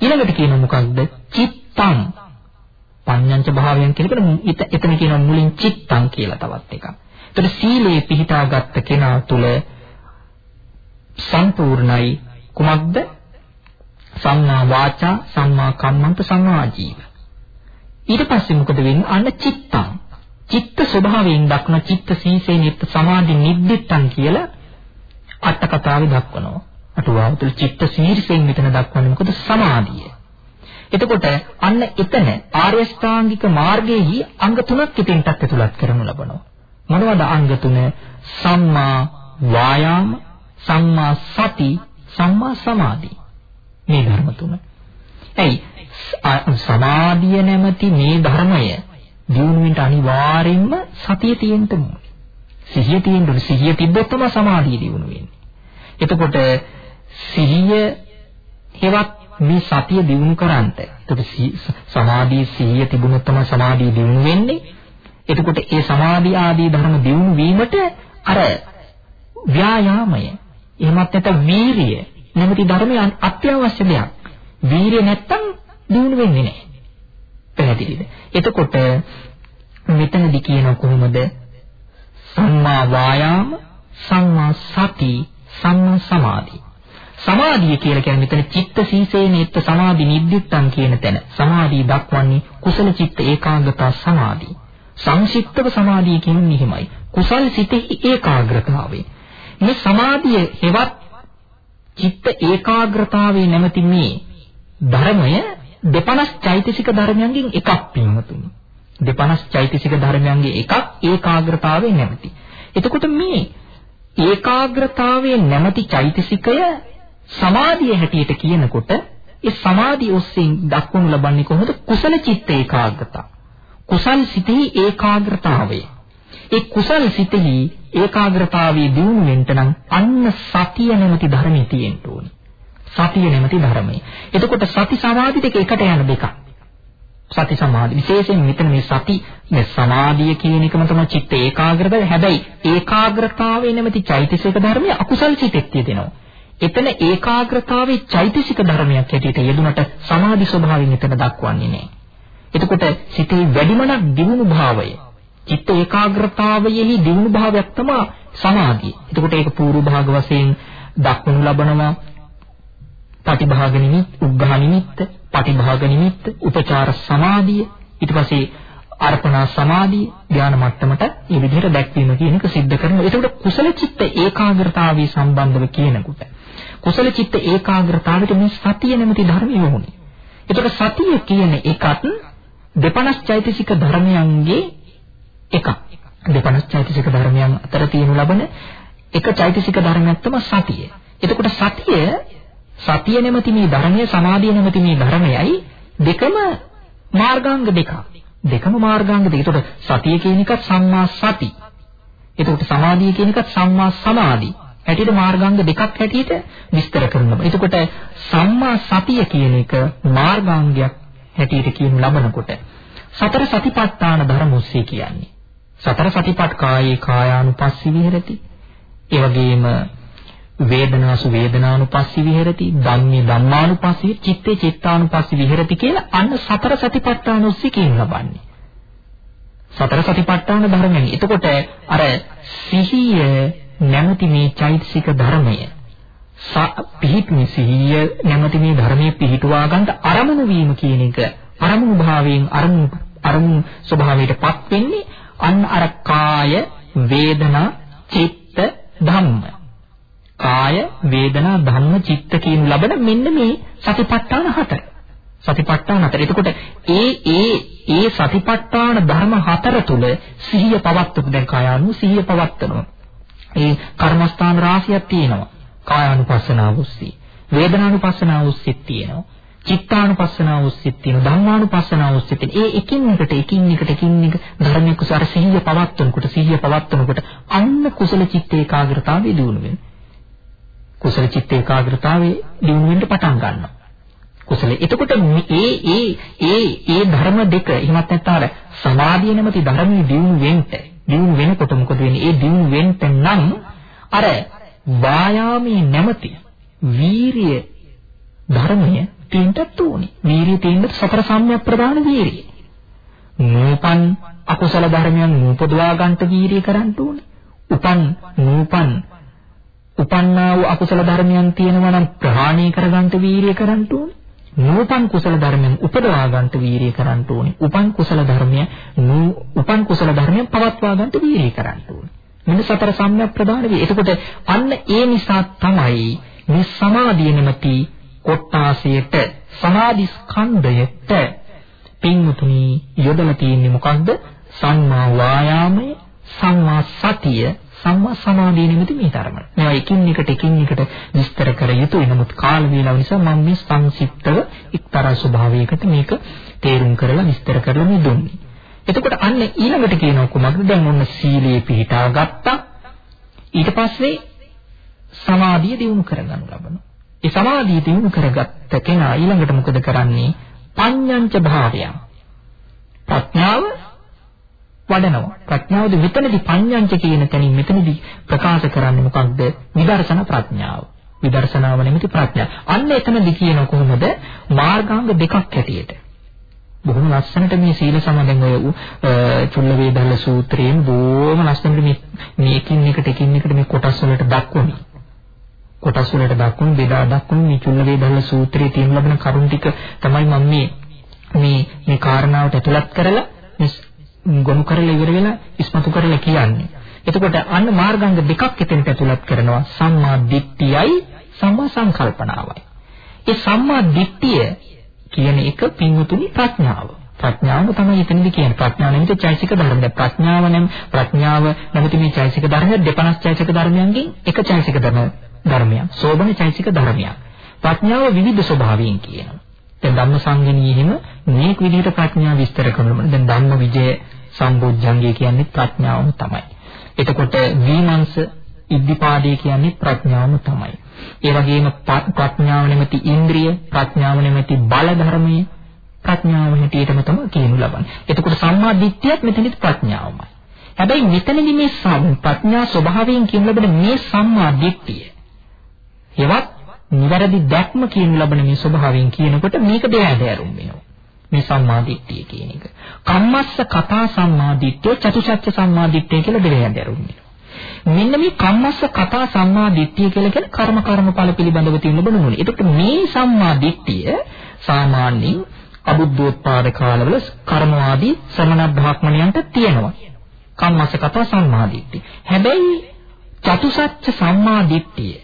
ඊළඟට කියනවා මොකක්ද? චිත්තං පඤ්ඤංච භාවයන් කියනකොට එතන කියනවා මුලින් චිත්තං කියලා තවත් එකක්. එතකොට සීලේ පිළිටාගත්ත කෙනා තුල සම්පූර්ණයි කුමක්ද? සම්මා වාචා, සම්මා කම්මන්ත, සම්මා ජීව. ඊට පස්සේ මොකද වෙන්නේ? අන්න චිත්තං. චිත්ත ස්වභාවයෙන් දක්න චිත්ත සීසේ නිත්ත සමාධි නිබ්බිත්තං කියලා අට කතාවේ දක්වනවා. අටුවාව තුළ චිත්ත ශීර්ෂයෙන් මෙතන දක්වන්නේ මොකද සමාධිය. එතකොට අන්න එතන ආර්ය ශ්‍රාංගික මාර්ගයේහි අංග තුනක් ඉතින්ටත් ඇතුළත් කරනු ලබනවා. මොනවද අංග තුන? සම්මා වායාම, සම්මා සති, සම්මා සමාධි. මේ ධර්ම තුන. ඇයි සමාධිය නැමැති මේ ධර්මය දියුණුවෙන්ට අනිවාර්යෙන්ම සතිය තියෙන්න ඕනේ. සිහිය තියෙන්න ඕනේ. සිහිය තිබ්බොත් තමයි සමාධිය දියුණු වෙන්නේ. එතකොට සිහිය හෙවත් මේ සතිය දිනු කරන්ට. එතකොට සමාධි සිහිය තිබුණොත් තමයි සමාධිය දිනු වෙන්නේ. එතකොට ඒ සමාධි ආදී ධර්ම දිනු වීමට අර ව්‍යායාමය එහෙමත් නැත්නම් වීරිය නැමැති ධර්මය අත්‍යවශ්‍ය දෙයක්. වීරිය නැත්තම් දිනු වෙන්නේ නැහැ. පැහැදිලිද? එතකොට මෙතනදි කියන කොහොමද සම්මා වායාම සම්මා සති සම්මා සමාධි සමාධිය කියලා කියන්නේ මෙතන චිත්ත සීසේනෙත්ත සමාධි නිද්දිත්තං කියන තැන. සමාධිය දක්වන්නේ කුසල චිත්ත ඒකාග්‍රතා සමාධි. සංක්ෂිප්තව සමාධිය කියන්නේ මෙහිමයි. කුසල් සිතෙහි ඒකාග්‍රතාවය. මේ සමාධිය හෙවත් චිත්ත ඒකාග්‍රතාවේ නැමැති මේ ධර්මය දෙපනස් චෛතසික ධර්මයන්ගෙන් එකක් පින්වතුනි. දෙපනස් චෛතසික ධර්මයන්ගේ එකක් ඒකාග්‍රතාවේ නැමැති. එතකොට මේ ඒකාග්‍රතාවයේ නැමැති චෛතසිකය සමාධිය හැටියට කියනකොට ඒ සමාධිය ඔස්සේ දක්වනු ලබන්නේ කොහොමද? කුසල චිත්ත ඒකාග්‍රතාව. කුසල් සිතෙහි ඒකාග්‍රතාවය. ඒ කුසල් සිතෙහි ඒකාග්‍රතාවයේ දියුණු වෙන්න නම් අන්න සතිය නැමැති ධර්මයේ තියෙන්න ඕනේ. සතිය නැමැති ධර්මය. එතකොට සති සමාධි දෙක එකට යන දෙකක්. සති සමාධි විශේෂයෙන් මෙතන මේ සති මේ සමාධිය කියන එකම තමයි චිත්ත ඒකාග්‍රතාවය. හැබැයි ඒකාග්‍රතාවයේ නැමැති චෛතසික ධර්මය අකුසල් චිතෙත් තියෙනවා. එතන ඒකාග්‍රතාවේ චෛතසික ධර්මයක් හැටියට යෙදුනට සමාධි ස්වභාවයෙන් එතන දක්වන්නේ නැහැ. එතකොට සිතේ වැඩිමනක් දිනුණු භාවය, චිත්ත ඒකාග්‍රතාවයෙහි දිනුණු භාවයක් තමයි සමාධිය. එතකොට ඒක පූර්ව භාග වශයෙන් දක්වනු ලබනවා. පටිභාග නිමිත්ත, උග්ඝා නිමිත්ත, පටිභාග නිමිත්ත, උපචාර සමාධිය, ඊට පස්සේ අර්පණා සමාධිය ධානා මට්ටමට මේ විදිහට දැක්වීම කියන එක सिद्ध කරනවා. ඒකට කුසල චිත්ත ඒකාග්‍රතාවී සම්බන්ධව කියනකොට කුසල චිත්ත ඒකාග්‍රතාවට මේ සතිය නැමැති ධර්මය වුණේ. ඒතකොට සතිය කියන එකත් දෙපනස් චෛතසික ධර්මයන්ගේ එකක්. දෙපනස් චෛතසික ධර්මයන් අතර තියෙනු ලබන එක චෛතසික ධර්මයක් තමයි සතිය. එතකොට සතිය සතිය නැමැති මේ ධර්මය සමාධිය නැමැති මේ ධර්මයයි දෙකම මාර්ගාංග දෙකක්. දෙකම මාර්ගාංග දෙක. එතකොට සතිය කියන එකත් සම්මා සති. එතකොට සමාධිය කියන එකත් සම්මා සමාධි. හැටියට මාර්ගාංග දෙකක් හැටියට විස්තර කරනවා. එතකොට සම්මා සතිය කියන එක මාර්ගාංගයක් හැටියට කියනු ලබනකොට සතර සතිපට්ඨාන ධර්ම ඔස්සේ කියන්නේ. සතර සතිපට් කායේ කායානුපස්සී විහෙරති. ඒ වගේම වේදනාසු වේදනානුපස්සී විහෙරති ධම්මේ ධම්මානුපස්සී චිත්තේ චිත්තානුපස්සී විහෙරති කියලා අන්න සතර සතිපට්ඨාන ඔස්සේ කියන ලබන්නේ සතර සතිපට්ඨාන ධර්මයන්. එතකොට අර සිහිය නැමැති මේ චෛතසික ධර්මය පිහිටුනි සිහිය නැමැති මේ ධර්මයේ පිහිටුවා ගන්න අරමුණු වීම කියන එක අරමුණු භාවයෙන් අරමුණු අරමුණු ස්වභාවයටපත් වෙන්නේ අන්න අර කාය වේදනා චිත්ත ධම්ම කාය වේදනා ධම්ම චිත්ත කියන ලබන මෙන්න මේ සතිපට්ඨාන හතර සතිපට්ඨාන හතර. එතකොට ඒ ඒ ඒ සතිපට්ඨාන ධර්ම හතර තුල සිහිය පවත්වපු දැන් කායानु සිහිය පවත්වනවා. ඒ කර්මස්ථාන රාශියක් තියෙනවා. කායානුපස්සනාව ඔස්සේ, වේදනානුපස්සනාව ඔස්සේ තියෙනවා. චිත්තානුපස්සනාව ඔස්සේ තියෙනවා. ධම්මානුපස්සනාව ඔස්සේ තියෙනවා. ඒ එකින් එකට එකින් එකට එකින් එක ධර්මයක කුසාර සිහිය පවත්වනකොට සිහිය පවත්වනකොට අන්න කුසල චිත්ත ඒකාග්‍රතාවය දිනු වෙනවා. කුසල චිත්ත ඒකාග්‍රතාවේ දිනු වෙන්න පටන් ගන්නවා. කුසල. එතකොට මේ ඒ ඒ ඒ ධර්ම දෙක එහෙමත් නැත්නම් අර සමාධිය නැමැති ධර්මයේ දිනු වෙන්න දිනු වෙනකොට මොකද වෙන්නේ? ඒ දිනු වෙන්න නම් අර වායාමී නැමැති වීරිය ධර්මය තියෙන්නත් ඕනේ. වීරිය තියෙන්න සතර සම්‍යක් ප්‍රදාන වීරිය. නූපන් අකුසල ධර්මයන් නූපදවා ගන්නට වීරිය කරන්න ඕනේ. උපන් නූපන් උපන්නා වූ අකුසල ධර්මයන් තියෙනවා නම් ප්‍රහාණය කරගන්න වීරිය කරන්න ඕනේ. නූපන් කුසල ධර්මයන් උපදවා ගන්නට වීරිය කරන්න ඕනේ. උපන් කුසල ධර්මය උපන් කුසල ධර්මයන් පවත්වා ගන්නට වීරිය කරන්න ඕනේ. මෙන්න සතර සම්‍යක් ප්‍රදාන වේ. එතකොට අන්න ඒ නිසා තමයි මේ සමාධිය නැමැති කොට්ටාසයට සමාධි ස්කන්ධයට පින්මුතුනි යොදලා තියෙන්නේ මොකක්ද? සම්මා වායාමය, සම්මා සතිය, සම්මා සමාධිය නෙමෙති මේ ධර්ම. මේවා එකින් එකට එකින් එකට විස්තර කර යුතුයි. නමුත් කාල වේලාව නිසා මම මේ සංක්ෂිප්තව එක්තරා ස්වභාවයකට මේක තේරුම් කරලා විස්තර කරලා මේ දුන්නේ. එතකොට අන්න ඊළඟට කියනවා කොහොමද? දැන් ඔන්න සීලයේ පිහිටා ගත්තා. ඊට පස්සේ සමාධිය දියුණු කරගන්න ලබනවා. ඒ සමාධිය දියුණු කරගත්ත කෙනා ඊළඟට මොකද කරන්නේ? පඤ්ඤංච භාවය. ප්‍රඥාව වඩනවා. ප්‍රඥාවද මෙතනදී පඤ්ඤංච කියන තැනින් මෙතනදී ප්‍රකාශ කරන්නේ මොකක්ද? විදර්ශන ප්‍රඥාව. විදර්ශනාව නෙමෙති ප්‍රඥා. අන්න එතනදී කියන කොහොමද? මාර්ගාංග දෙකක් ඇටියෙට. බොහොම ලස්සනට මේ සීල සමාදන් ඔය චුල්ල වේදල්ල සූත්‍රයෙන් බොහොම ලස්සනට මේ මේකින් එකට එකින් එකට මේ කොටස් වලට දක්වන්නේ. කොටස් වලට දක්වන බෙදා දක්වන මේ චුල්ල වේදල්ල සූත්‍රයේ තියෙන ලබන කරුණ ටික තමයි මම මේ මේ මේ කාරණාවට ඇතුළත් කරලා ගොනු කරලා ඉවර වෙලා ඉස්මතු කරලා කියන්නේ. එතකොට අන්න මාර්ගාංග දෙකක් එතනට ඇතුළත් කරනවා සම්මා දිට්ඨියයි සම්මා සංකල්පනාවයි. ඒ සම්මා දිට්ඨිය කියන එක පින්වතුනි ප්‍රඥාව. ප්‍රඥාව තමයි එතනදි කියන්නේ. ප්‍රඥාව නෙමෙයි චෛසික ධර්ම. ප්‍රඥාව නම් ප්‍රඥාව නැමැති මේ චෛසික ධර්ම දෙපනස් චෛසික ධර්මයන්ගෙන් එක චෛසික ධර්ම ධර්මයක්. සෝබන චෛසික ධර්මයක්. ප්‍රඥාව විවිධ ස්වභාවයෙන් කියනවා. දැන් ධම්මසංගණීයෙහිම මේක විදිහට ප්‍රඥාව විස්තර කරනවා. දැන් ධම්ම විජය සම්බොජ්ජංගය කියන්නේ ප්‍රඥාවම තමයි. එතකොට විමංශ ඉද්ධිපාදේ කියන්නේ ප්‍රඥාවම තමයි. ඒ වගේම ප්‍රඥාව නැමැති ඉන්ද්‍රිය, ප්‍රඥාව නැමැති බල ධර්මයේ ප්‍රඥාව හැටියටම තමයි කියනු ලබන්නේ. එතකොට සම්මා දිට්ඨියත් මෙතනදි ප්‍රඥාවමයි. හැබැයි මෙතනදි මේ ප්‍රඥා ස්වභාවයෙන් කියන ලබන මේ සම්මා දිට්ඨිය. එවත් නිවැරදි දැක්ම කියන ලබන මේ ස්වභාවයෙන් කියනකොට මේක දෙයදෑරුම් වෙනවා. මේ සම්මාදිට්ඨිය කියන එක. කම්මස්ස කතා සම්මාදිට්ඨිය චතුසත්‍ය සම්මාදිට්ඨිය කියලා දෙයදෑරුම් වෙනවා. මෙන්න මේ කම්මස්ස කතා සම්මාදිට්ඨිය කියලා කියන්නේ කර්ම කර්මඵල පිළිබඳව තියෙන බණුනේ. ඒකට මේ සම්මාදිට්ඨිය සාමාන්‍යයෙන් අබුද්ධෝත්පාද කාලවල කර්මවාදී ශ්‍රමණ බ්‍රාහ්මණයන්ට තියෙනවා. කම්මස්ස කතා සම්මාදිට්ඨිය. හැබැයි චතුසත්‍ය සම්මාදිට්ඨිය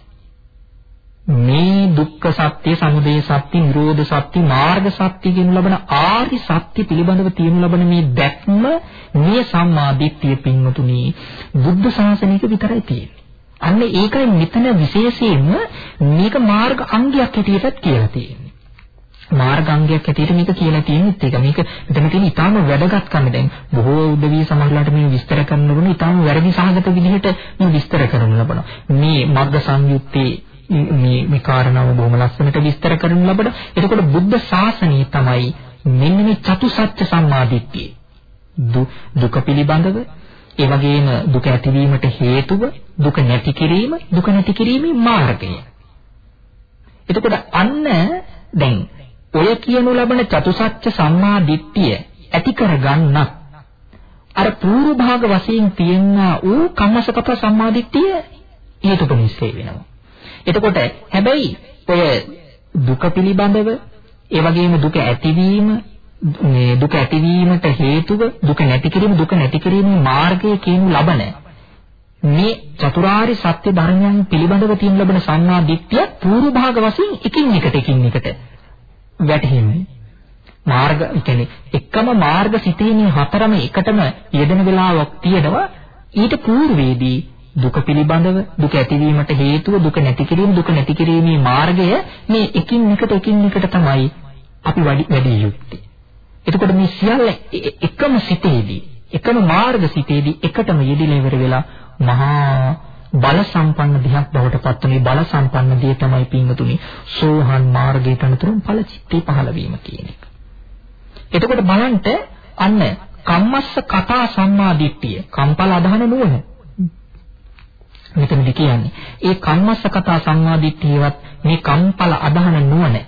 මේ දුක්ඛ සත්‍ය, සමුදය සත්‍ය, නිරෝධ සත්‍ය, මාර්ග සත්‍ය කියන ලබන ආර්ය සත්‍ය පිළිබඳව තියෙන ලබන මේ දැක්ම මේ සම්මා දිට්ඨිය පින්වතුනි බුද්ධ ශාසනයක විතරයි තියෙන්නේ. අන්න ඒකයි මෙතන විශේෂයෙන්ම මේක මාර්ග අංගයක් හැටියටත් කියලා තියෙන්නේ. මාර්ගාංගයක් හැටියට මේක කියලා තියෙනෙත් ඒක. මේක මෙතන තියෙන ඊටාම වැදගත් කම දැන් බොහෝ උදවිය සමහරලාට මේ විස්තර කරනකොට ඊටාම වැරදි සහගත විදිහට මේ විස්තර කරනු ලබනවා. මේ මග්ග සංයුත්තේ මේ මේ කාරණාව බොහොම ලස්සනට විස්තර කරනු ලබන. එතකොට බුද්ධ ශාසනය තමයි මෙන්න මේ චතුසත්‍ය සම්මාදිට්ඨිය. දුක පිළිබඳව ඒ වගේම දුක ඇතිවීමට හේතුව දුක නැති කිරීම දුක නැති කිරීමේ මාර්ගය. එතකොට අන්න දැන් ඔය කියනු ලබන චතුසත්‍ය සම්මා දිට්ඨිය ඇති කරගන්නත් අර පූර්ව භාග වශයෙන් තියෙනා ඌ කම්මසකප සම්මා දිට්ඨිය හේතුපනිස්සේ වෙනවා. එතකොට හැබැයි ඔය දුක පිළිබඳව ඒ වගේම දුක ඇතිවීම මේ දුක ඇතිවීමට හේතුව දුක නැති කිරීම දුක නැති කිරීමේ මාර්ගය කියනු ලබන මේ චතුරාර්ය සත්‍ය ධර්මයන් පිළිබඳව තියෙන ලබන සංඥා දිට්ඨිය පූර්ව භාග වශයෙන් එකින් එකට එකින් එකට වැටහෙන්නේ. මාර්ග කියන්නේ එකම මාර්ග සිතීමේ හතරම එකටම යෙදෙන වෙලාවක් තියෙනවා. ඊට పూర్වයේදී දුක පිළිබඳව දුක ඇතිවීමට හේතුව දුක නැති කිරීම දුක නැති කිරීමේ මාර්ගය මේ එකින් එකට එකින් එකට තමයි අපි වැඩි යුත්තේ. එතකොට මේ සියල්ල එකම සිතේදී එකම මාර්ග සිතේදී එකටම යෙදිලා ඉවර වෙලා මහා බල සම්පන්න දිහක් බවට පත්වන බල සම්පන්න දිය තමයි පින්වතුනි සෝහන් මාර්ගයට අනුතුරුම් ඵල චිත්තේ පහළ වීම කියන එක. එතකොට බලන්න අන්න කම්මස්ස කතා සම්මාදිට්ඨිය කම්පල අදහන නුවණ මෙතනදි කියන්නේ. ඒ කම්මස්ස කතා සංවාදිට්ඨියවත් මේ කම්පල අදහන නුවණ.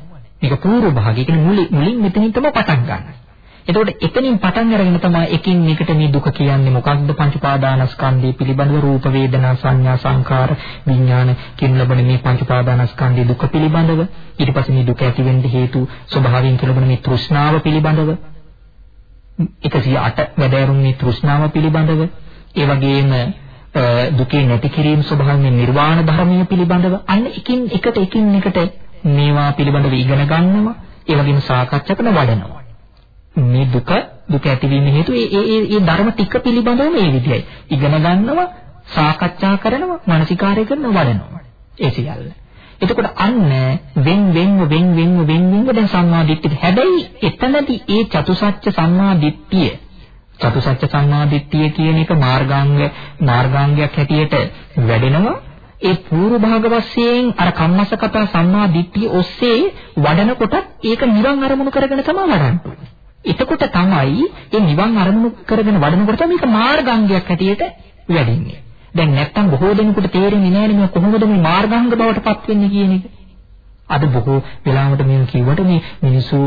මේක පූර්ව භාගය. කියන්නේ මුලින් මුලින් මෙතනින් තමයි පටන් ගන්න. එතකොට එතනින් පටන් අරගෙන තමයි එකින් එකට මේ දුක කියන්නේ මොකක්ද? පංච පාදානස්කන්ධය පිළිබඳව රූප වේදනා සංඥා සංකාර විඥාන කියන ලබන මේ පංච පාදානස්කන්ධයේ දුක පිළිබඳව. ඊට පස්සේ මේ දුක ඇති වෙන්න හේතු ස්වභාවයෙන් කියලබන මේ තෘෂ්ණාව පිළිබඳව. 108 වැඩෑරුම් මේ තෘෂ්ණාව පිළිබඳව. ඒ වගේම දුකේ නැති කිරීම ස්වභාවයෙන් නිර්වාණ ධර්මයේ පිළිබඳව අන්න එකින් එකට එකින් එකට මේවා පිළිබඳව ඉගෙන ගන්නවා. ඒ වගේම සාකච්ඡා කරන වඩනවා. මේ දුක දුක ඇතිවීම හේතු ඒ ඒ ඒ ධර්ම ටික පිළිබඳව මේ විදියයි ඉගෙන ගන්නවා සාකච්ඡා කරනවා මානසිකාරය කරනවා වඩනවා. ඒ සියල්ල. එතකොට අන්න වෙන් වෙන්ව වෙන් වෙන්ව වෙන් වෙන්ව දැන් සම්මාදිට්ඨිය හැබැයි එතනදී ඒ චතුසත්‍ය සම්මාදිට්ඨිය චතුසත්‍ය සම්මාදිට්ඨිය කියන එක මාර්ගාංග මාර්ගාංගයක් හැටියට වැඩෙනවා ඒ පූර්ව භාග වශයෙන් අර කම්මසකතා සම්මා දිට්ඨිය ඔස්සේ වඩනකොට ඒක නිවන් අරමුණු කරගෙන තමයි වඩන්නේ. එතකොට තමයි මේ නිවන් අරමුණු කරගෙන වඩනකොට මේක මාර්ගාංගයක් හැටියට වැඩෙන්නේ. දැන් නැත්තම් බොහෝ දෙනෙකුට තේරෙන්නේ නැහැ මේ කොහොමද මේ මාර්ගාංග බවට පත් වෙන්නේ කියන එක. අද බොහෝ වෙලාවට මේ කිව්වට මේ මිනිස්සු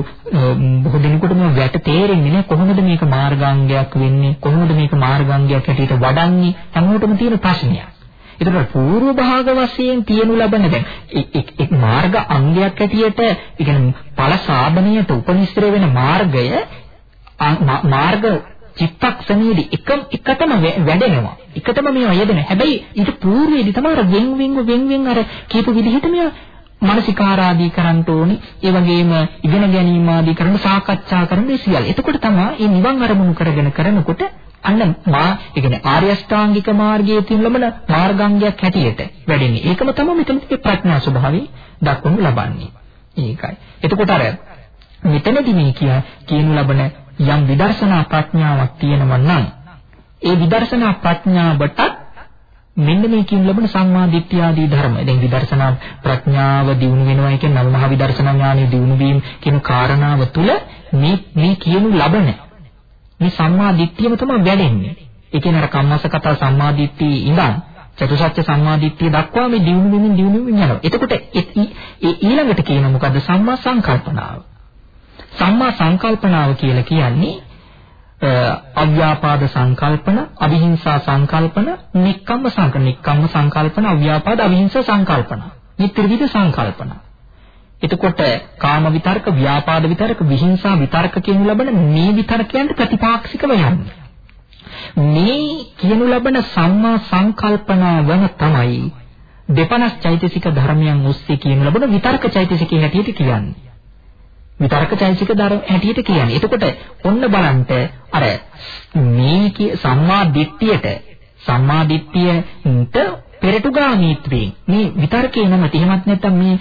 බොහෝ දෙනෙකුට මේ වැට තේරෙන්නේ නැහැ කොහොමද මේක මාර්ගාංගයක් වෙන්නේ කොහොමද මේක මාර්ගාංගයක් හැටියට වඩන්නේ හැමෝටම තියෙන ප්‍රශ්නයක්. ඒතර පූර්ව භාග වශයෙන් තියෙනු ලබන දැන් එක් මාර්ග අංගයක් ඇටියට ඒ කියන්නේ ඵල සාධනයට උපනිශ්‍ර වෙන මාර්ගය මාර්ග චිත්තක්ෂණයේදී එකම එකටම වැඩෙනවා. එකටම මේවා යෙදෙන. හැබැයි ඊට పూర్වයේදී තමයි වෙන් වෙන්ව වෙන් වෙන් අර කියපු විදිහට මේවා මානසිකාරාදී කරන්න ඕනේ. ඒ වගේම ඉගෙන ගැනීම ආදී කරන සාකච්ඡා කරන මේ සියල්ල. එතකොට තමයි මේ නිවන් අරමුණු කරගෙන කරනකොට අන්න මා ඒ කියන්නේ ආර්ය අෂ්ටාංගික මාර්ගයේ තියෙන ලබන මාර්ගාංගයක් හැටියට වැඩෙන්නේ. ඒකම තමයි මෙතන ප්‍රඥා ස්වභාවය දක්වනු ලබන්නේ. ඒකයි. එතකොට අර මෙතනදී මේ කිය කියනු ලබන යම් විදර්ශනා ප්‍රඥාවක් තියෙනවා නම් ඒ විදර්ශනා ප්‍රඥාවට මෙන්න මේ කියන ලබන සම්මා දිට්ඨිය ආදී ධර්ම. දැන් විදර්ශනා ප්‍රඥාව දියුණු වෙනවා කියන නව මහ විදර්ශනා ඥානෙ දියුණු වීම කියන කාරණාව තුළ මේ මේ කියනු ලබන මේ සම්මා දිට්ඨියම තමයි වැඩෙන්නේ. ඒ කියන්නේ අර කම්මසකත සම්මා දිට්ඨිය ඉඳන් චතුසත්‍ය සම්මා දිට්ඨිය දක්වා මේ දියුණු වෙමින් දියුණු වෙමින් යනවා. එතකොට ඒ ඊළඟට කියන මොකද්ද සම්මා සංකල්පනාව. සම්මා සංකල්පනාව කියලා කියන්නේ අව්‍යාපාද සංකල්පන, අවිහිංසා සංකල්පන, නික්කම්ම සංකල්පන, නික්කම්ම සංකල්පන, අව්‍යාපාද අවිහිංසා සංකල්පන. මේ ත්‍රිවිධ සංකල්පන. එතකොට කාම විතර්ක, ව්‍යාපාද විතර්ක, විහිංසා විතර්ක කියනු ලබන මේ විතර්කයන්ට ප්‍රතිපාක්ෂිකව යන්නේ. මේ කියනු ලබන සම්මා සංකල්පනාවම තමයි දෙපනස් චෛතසික ධර්මයන් ඔස්සේ කියනු ලබන විතර්ක චෛතසිකයේ හැටියට කියන්නේ. විතර්ක චෛතසික ධර්ම හැටියට කියන්නේ. එතකොට ඔන්න බලන්න අර මේ සම්මා දිට්ඨියට සම්මා දිට්ඨියට පෙරටුගාමීත්වයෙන් මේ විතර්කේ නම එහෙමත් නැත්නම් මේ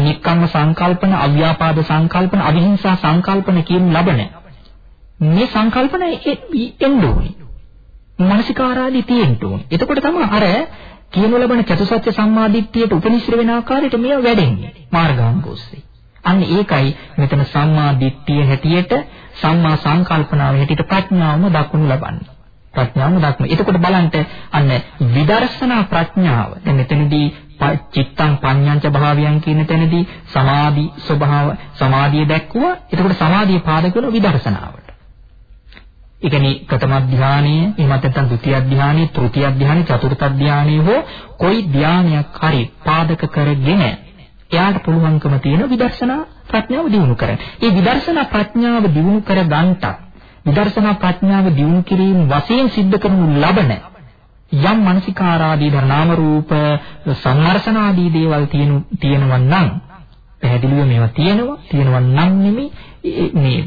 නික්කම්ම සංකල්පන, අව්‍යාපාද සංකල්පන, අවිහිංසා සංකල්පන කියන ලබන මේ සංකල්පන එන්න ඕනේ. මානසිකාරාදී තියෙන්න ඕනේ. එතකොට තමයි අර කියනු ලබන චතුසත්‍ය සම්මාදිට්ඨියට උපනිශ්‍ර වෙන ආකාරයට මේව වැඩෙන්නේ මාර්ගාංග ඔස්සේ. අන්න ඒකයි මෙතන සම්මාදිට්ඨිය හැටියට සම්මා සංකල්පනාව හැටියට ප්‍රඥාවම දක්වනු ලබන්නේ. ප්‍රඥාවම දක්වන. එතකොට බලන්න අන්න විදර්ශනා ප්‍රඥාව. දැන් මෙතනදී චිත්තං පඤ්ඤංච භාවයන් කියන තැනදී සමාධි ස්වභාව සමාධිය දැක්කුවා. එතකොට සමාධිය පාදක වෙන විදර්ශනාවට. ඒ කියන්නේ ප්‍රථම ධානයේ එහෙමත් නැත්නම් ဒုတိ ය ධානයේ තෘතිය ධානයේ චතුර්ථ ධානයේ හෝ કોઈ ධානයක් හරි පාදක කරගෙන එයාට පුළුවන්කම තියෙන විදර්ශනා ප්‍රඥාව දිනු කරන්න. ඒ විදර්ශනා ප්‍රඥාව දිනු කර ගන්නට විදර්ශනා ප්‍රඥාව දිනු කිරීම වශයෙන් සිද්ධ කරනු ලබන යම් මානසිකාරාදී ධර්නාම රූප සම්මර්ෂණාදී දේවල් තියෙනු තියෙනවා නම් පැහැදිලිව මේවා තියෙනවා තියෙනවා නම් නෙමෙයි මේ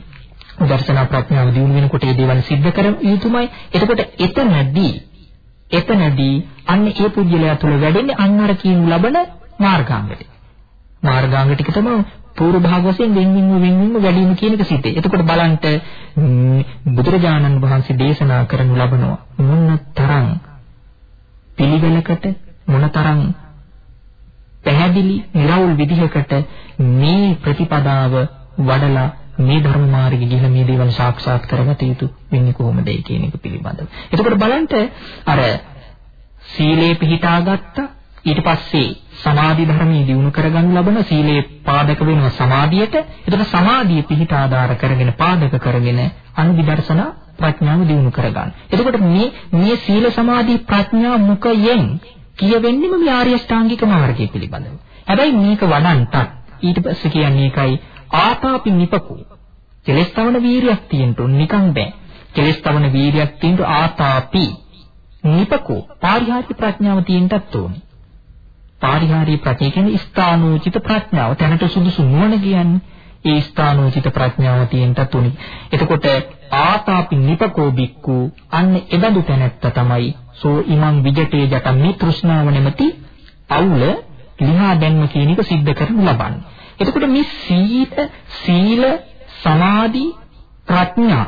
දර්ශනා ප්‍රඥාව දියුණු වෙනකොට මේ දේවල් සිද්ධ කර යුතුමයි. එතකොට එතනදී එතනදී අන්න ඒ පුද්ගලයා තුළ වැඩෙන්නේ අන්න අර කියනු ලබන මාර්ගාංග ටික. මාර්ගාංග ටික තමයි පූර්ව භාග වශයෙන් වෙන්වින්ව වෙන්වින්ව වැඩිම කියන එක සිද්ධ. එතකොට බලන්න බුදුරජාණන් වහන්සේ දේශනා කරනු ලබනවා මොන තරම් පිළිවෙලකට මොනතරම් පැහැදිලි නිර්වෘල් විදිහකට මේ ප්‍රතිපදාව වඩලා මේ ධර්ම මාර්ගෙ ගිහින් මේ දේවල් සාක්ෂාත් කරගත යුතු වෙන්නේ කොහොමද ඒ කියන එක පිළිබඳව. එතකොට බලන්න අර සීලේ පිහිටාගත්ත ඊට පස්සේ සමාධි ධර්මයේ දිනු කරගන්න ලබන සීලේ පාදක වෙනවා සමාධියට. එතකොට සමාධිය පිහිට ආධාර කරගෙන පාදක කරගෙන අනුවිදර්ශන ප්‍රඥාව දිනු කරගන්න. එතකොට මේ මේ සීල සමාධි ප්‍රඥා මුඛයෙන් කියවෙන්නේම මේ ආර්ය ශ්‍රාංගික මාර්ගය පිළිබඳව. හැබැයි මේක වඩන්ටත් ඊට පස්සේ කියන්නේ ඒකයි ආතාපි නිපකු කෙලස් තවන වීරියක් තියෙන්න ඕන නිකන් බෑ කෙලස් තවන වීරියක් තියෙන්න ආතාපි නිපකෝ පාරිහාරික ප්‍රඥාව තියෙන්නත් ඕනේ. පාරිහාරික ප්‍රඥා කියන්නේ ස්ථානෝචිත ප්‍රඥාව. තැනට සුදුසු නුවණ කියන්නේ. ඒ ස්ථානෝචිත ප්‍රඥාව තියෙන්නත් ඕනේ. එතකොට ආතාපි නිපකෝ බික්කු අන්න එබඳු තැනැත්ත තමයි සෝ ඉමං විජටේ ජටම් මේ තෘෂ්ණාව නැමැති අවුල ලිහා දැන්ම කියන එක सिद्ध කරනු ලබන්නේ. එතකොට මේ සීල සීල සමාධි ප්‍රඥා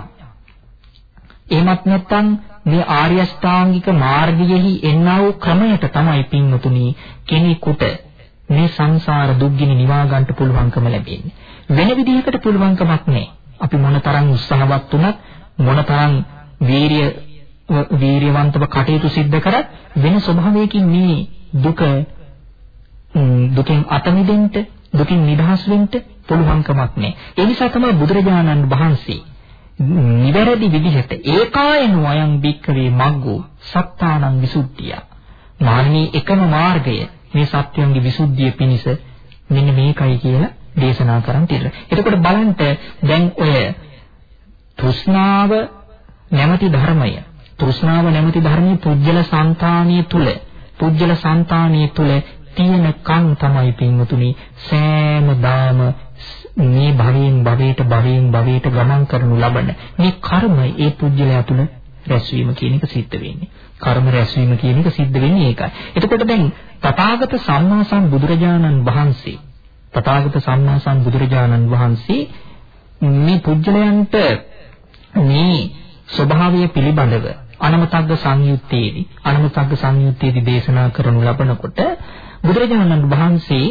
එහෙමත් නැත්නම් මේ ආර්ය අෂ්ටාංගික මාර්ගයෙහි එන්නා වූ ක්‍රමයට තමයි පින්වතුනි කෙනෙකුට මේ සංසාර දුක්ගිනි නිවා ගන්නට පුළුවන්කම ලැබෙන්නේ. වෙන විදිහකට පුළුවන්කමක් නැහැ. අපි මොනතරම් උත්සාහවත් වුණත් මොනතරම් වීරිය වීරියවන්තව කටයුතු සිද්ධ කරත් වෙන ස්වභාවයකින් මේ දුක දුකින් අත මිදෙන්න දුකින් නිදහස් වෙන්න පුළුවන්කමක් නැහැ. ඒ නිසා තමයි බුදුරජාණන් වහන්සේ නිවැරදි විදිහට ඒකායන වයන් බික්කවේ මග්ගෝ සත්තානං විසුද්ධිය. මාන්නේ එකම මාර්ගය මේ සත්‍යයන්ගේ විසුද්ධිය පිණිස මෙන්න මේකයි කියලා දේශනා කරන් තියෙනවා. එතකොට බලන්න දැන් ඔය තෘෂ්ණාව නැමැති ධර්මය තෘෂ්ණාව නැමැති ධර්මයේ පුජ්‍යල సంతානිය තුල පුජ්‍යල సంతානිය තුල තියෙන කන් තමයි පින්වතුනි සෑම දාම මේ භවයෙන් භවයට භවයෙන් භවයට ගමන් කරනු ලබන මේ කර්මය ඒ පුජ්‍යලයා තුල රැස්වීම කියන එක සිද්ධ වෙන්නේ. කර්ම රැස්වීම කියන එක සිද්ධ වෙන්නේ ඒකයි. එතකොට දැන් තථාගත සම්මා සම්බුදුරජාණන් වහන්සේ තථාගත සම්මා සම්බුදුරජාණන් වහන්සේ මේ පුජ්‍යලයන්ට මේ ස්වභාවය පිළිබඳව අනමතග්ග සංයුත්තේදී අනමතග්ග සංයුත්තේදී දේශනා කරනු ලබනකොට බුදුරජාණන් වහන්සේ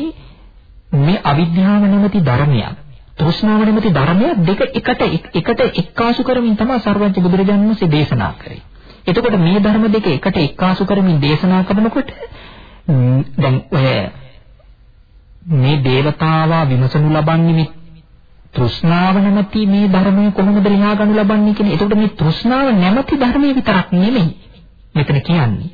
මේ අවිද්‍යාව නැමැති ධර්මයක් තෘෂ්ණාව නැමැති ධර්මයක් දෙක එකට එකට එක්කාසු කරමින් තමයි සර්වඥ බුදුරජාණන් වහන්සේ දේශනා කරේ. එතකොට මේ ධර්ම දෙක එකට එක්කාසු කරමින් දේශනා කරනකොට දැන් ඔය මේ దేవතාවා විමසනු ලබන්නේ මේ තෘෂ්ණාව නැමැති මේ ධර්මය කොහොමද ලියා ගන්නු ලබන්නේ කියන්නේ. එතකොට මේ තෘෂ්ණාව නැමැති ධර්මයේ විතරක් නෙමෙයි මෙතන කියන්නේ.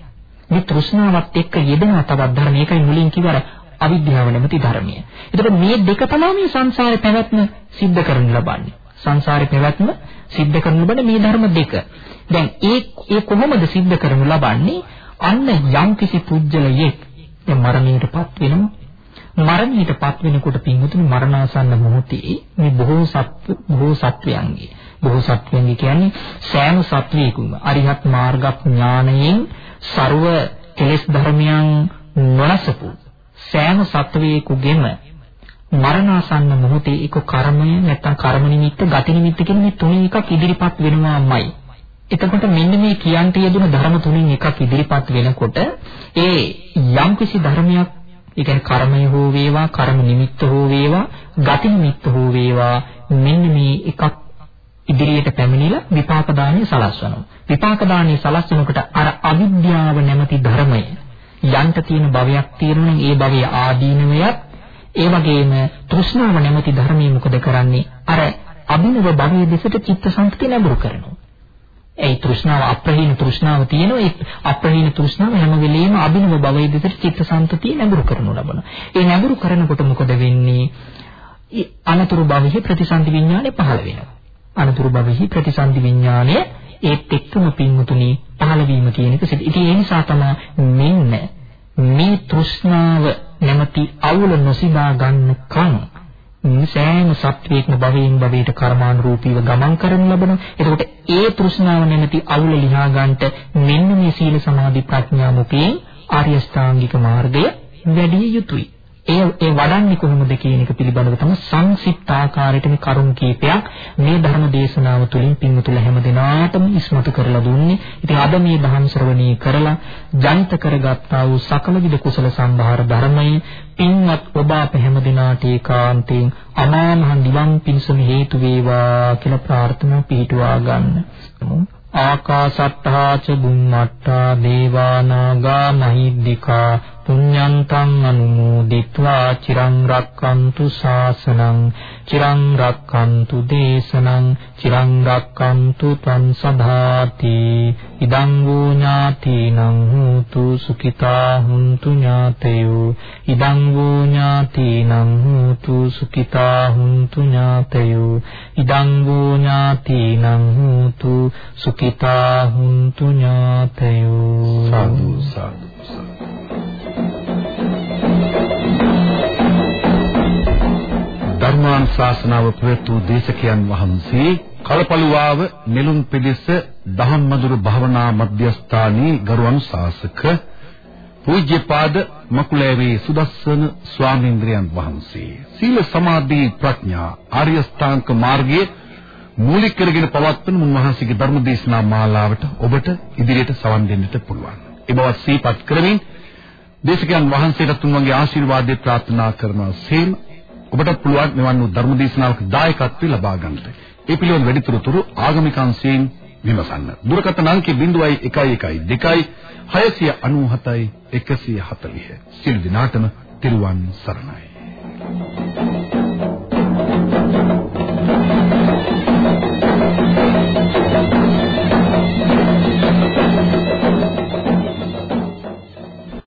මේ තෘෂ්ණාවත් එක්ක යෙදෙන තවත් ධර්ම. ඒකයි මුලින් කිව්වර අවිද්‍යාව නැමැති ධර්මය. එතකොට මේ දෙක තමයි මේ සංසාරේ පැවැත්ම සිද්ධ කරන්න ලබන්නේ. සංසාරේ පැවැත්ම සිද්ධ කරන ලබන මේ ධර්ම දෙක. දැන් ඒ ඒ කොහොමද සිද්ධ කරනු ලබන්නේ? අන්න යම් කිසි පුජ්‍යලයෙක් දැන් මරණයටපත් වෙනවා. මරණයටපත් වෙනකොට පින්වතුනි මරණාසන්න මොහොතේ මේ බොහෝ සත්ව බොහෝ සත්වයන්ගේ බොහෝ සත්වයන්ගේ කියන්නේ සෑම සත්වයකම අරිහත් මාර්ග ඥානයෙන් ਸਰව කෙලෙස් ධර්මයන් නොනසපු සෑම සත්වයකගෙම මරණාසන්න මොහොතේ එක කර්මය නැත්නම් කර්ම නිමිත්ත ගති නිමිත්ත කියන මේ තුනෙන් එකක් ඉදිරිපත් වෙනවාමයි. එතකොට මෙන්න මේ කියන්ට යෙදුන ධර්ම තුනෙන් එකක් ඉදිරිපත් වෙනකොට ඒ යම්කිසි ධර්මයක් ඒ කියන්නේ කර්මය හෝ වේවා කර්ම නිමිත්ත හෝ වේවා ගති නිමිත්ත හෝ වේවා මෙන්න මේ එකක් ඉදිරියට පැමිණිලා විපාක දාණය සලස්වනවා. විපාක දාණය සලස්වනකොට අර අවිද්‍යාව නැමැති ධර්මය යන්ට තියෙන භවයක් තියෙනවා ඒ භවයේ ආදීනවයත්. ඒ වගේම තෘෂ්ණාව නැමැති ධර්මයේ මොකද කරන්නේ? අර අභිනව භවයේ දෙසට චිත්තසංස්කෘතිය නැඹුරු කරනවා. ඒ තෘෂ්ණාව අප්‍රහීන තෘෂ්ණාව තියෙනවා? ඒ අප්‍රහීන තෘෂ්ණාව හැම වෙලෙම අභිනව භවයේ දෙසට චිත්තසංස්කෘතිය නැඹුරු කරනු ලබනවා. ඒ නැඹුරු කරනකොට මොකද වෙන්නේ? අනතුරු භවයේ ප්‍රතිසන්දි විඥානය පහළ වෙනවා. අනතුරු භවයේ ප්‍රතිසන්දි විඥානය ඒත් එක්කම පින්මුතුනි පහළ වීම කියන එක සිද්ධ. ඉතින් ඒ නිසා තමයි මෙන්න මේ තෘෂ්ණාව නැමැති අවුල නොසිනා ගන්නකම් සෑම සත්වයක්ම භවයෙන් භවයට කර්මානුරූපීව ගමන් කරන ලබන. එතකොට ඒ තෘෂ්ණාව නැමැති අවුල ලිහා ගන්නට මෙන්න මේ සීල සමාධි ප්‍රඥා මුඛයෙන් ආර්ය ශ්‍රාංගික මාර්ගය වැඩි යුතුයි. ඒ ඒ වඩන්නේ කොහොමද කියන එක පිළිබඳව තමයි සංක්ෂිප්ත ආකාරයට මේ කරුණු කීපයක් මේ ධර්ම දේශනාව තුළින් පින්වතුල හැම දිනාටම ඉස්මතු කරලා දුන්නේ. ඉතින් අද මේ ධම් ශ්‍රවණී කරලා ජනිත කරගත්තා වූ සකල විද කුසල සම්භාර ධර්මයේ පින්වත් ඔබ අප හැම දිනාට ඒකාන්තයෙන් අමා මහ නිවන් පිණසම හේතු වේවා කියලා ප්‍රාර්ථනා පිටුවා ගන්න. ආකාසට්ඨා ච බුම්මට්ඨා දේවා නාග මහිද්దికා පුඤ්ඤන්තං අනුමෝදිत्वा චිරං රක්칸තු ශාසනං චිරං රක්칸තු දේශනං චිරං රක්칸තු තං සදාති ඉදං වූ ඥාතිනං හෝතු සුඛිතා හුන්තු ඥාතයෝ ඉදං වූ ඥාතිනං හෝතු සුඛිතා හුන්තු ඥාතයෝ ඉදං වූ ඥාතිනං හෝතු සුඛිතා හුන්තු ඥාතයෝ සාදු සාදු සාදු ධර්මානුශාසනාව ප්‍රවතු දේශකයන් වහන්සේ කලපලුවාව නෙළුම් පිළිස දහම්මදුරු භවනා මධ්‍යස්ථානී ගරුවන් ශාසක පූජ්‍යපාද මකුලෑවේ සුදස්සන ස්වාමීන්ද්‍රයන් වහන්සේ සීල සමාධි ප්‍රඥා ආර්ය ස්ථාංක මාර්ගයේ මූලික කරගෙන පවත්වන මුන්වහන්සේගේ ධර්ම දේශනා මාලාවට ඔබට ඉදිරියට සවන් දෙන්නට පුළුවන්. ඒ බවත් සිහිපත් කරමින් දේශකයන් වහන්සේට තුන්වන්ගේ ආශිර්වාදය ප්‍රාර්ථනා කරනවා සේම ඔබට පුළුවන් මෙවන් වූ ධර්ම දේශනාවක දායකත්වය ලබා ගන්නට. ඒ පිළිවෙල වැඩිතුරුතුරු ආගමික අංශයෙන් විමසන්න. දුරකථන අංකය 0112 697 140. සිල් දිනාටම තිරුවන් සරණයි.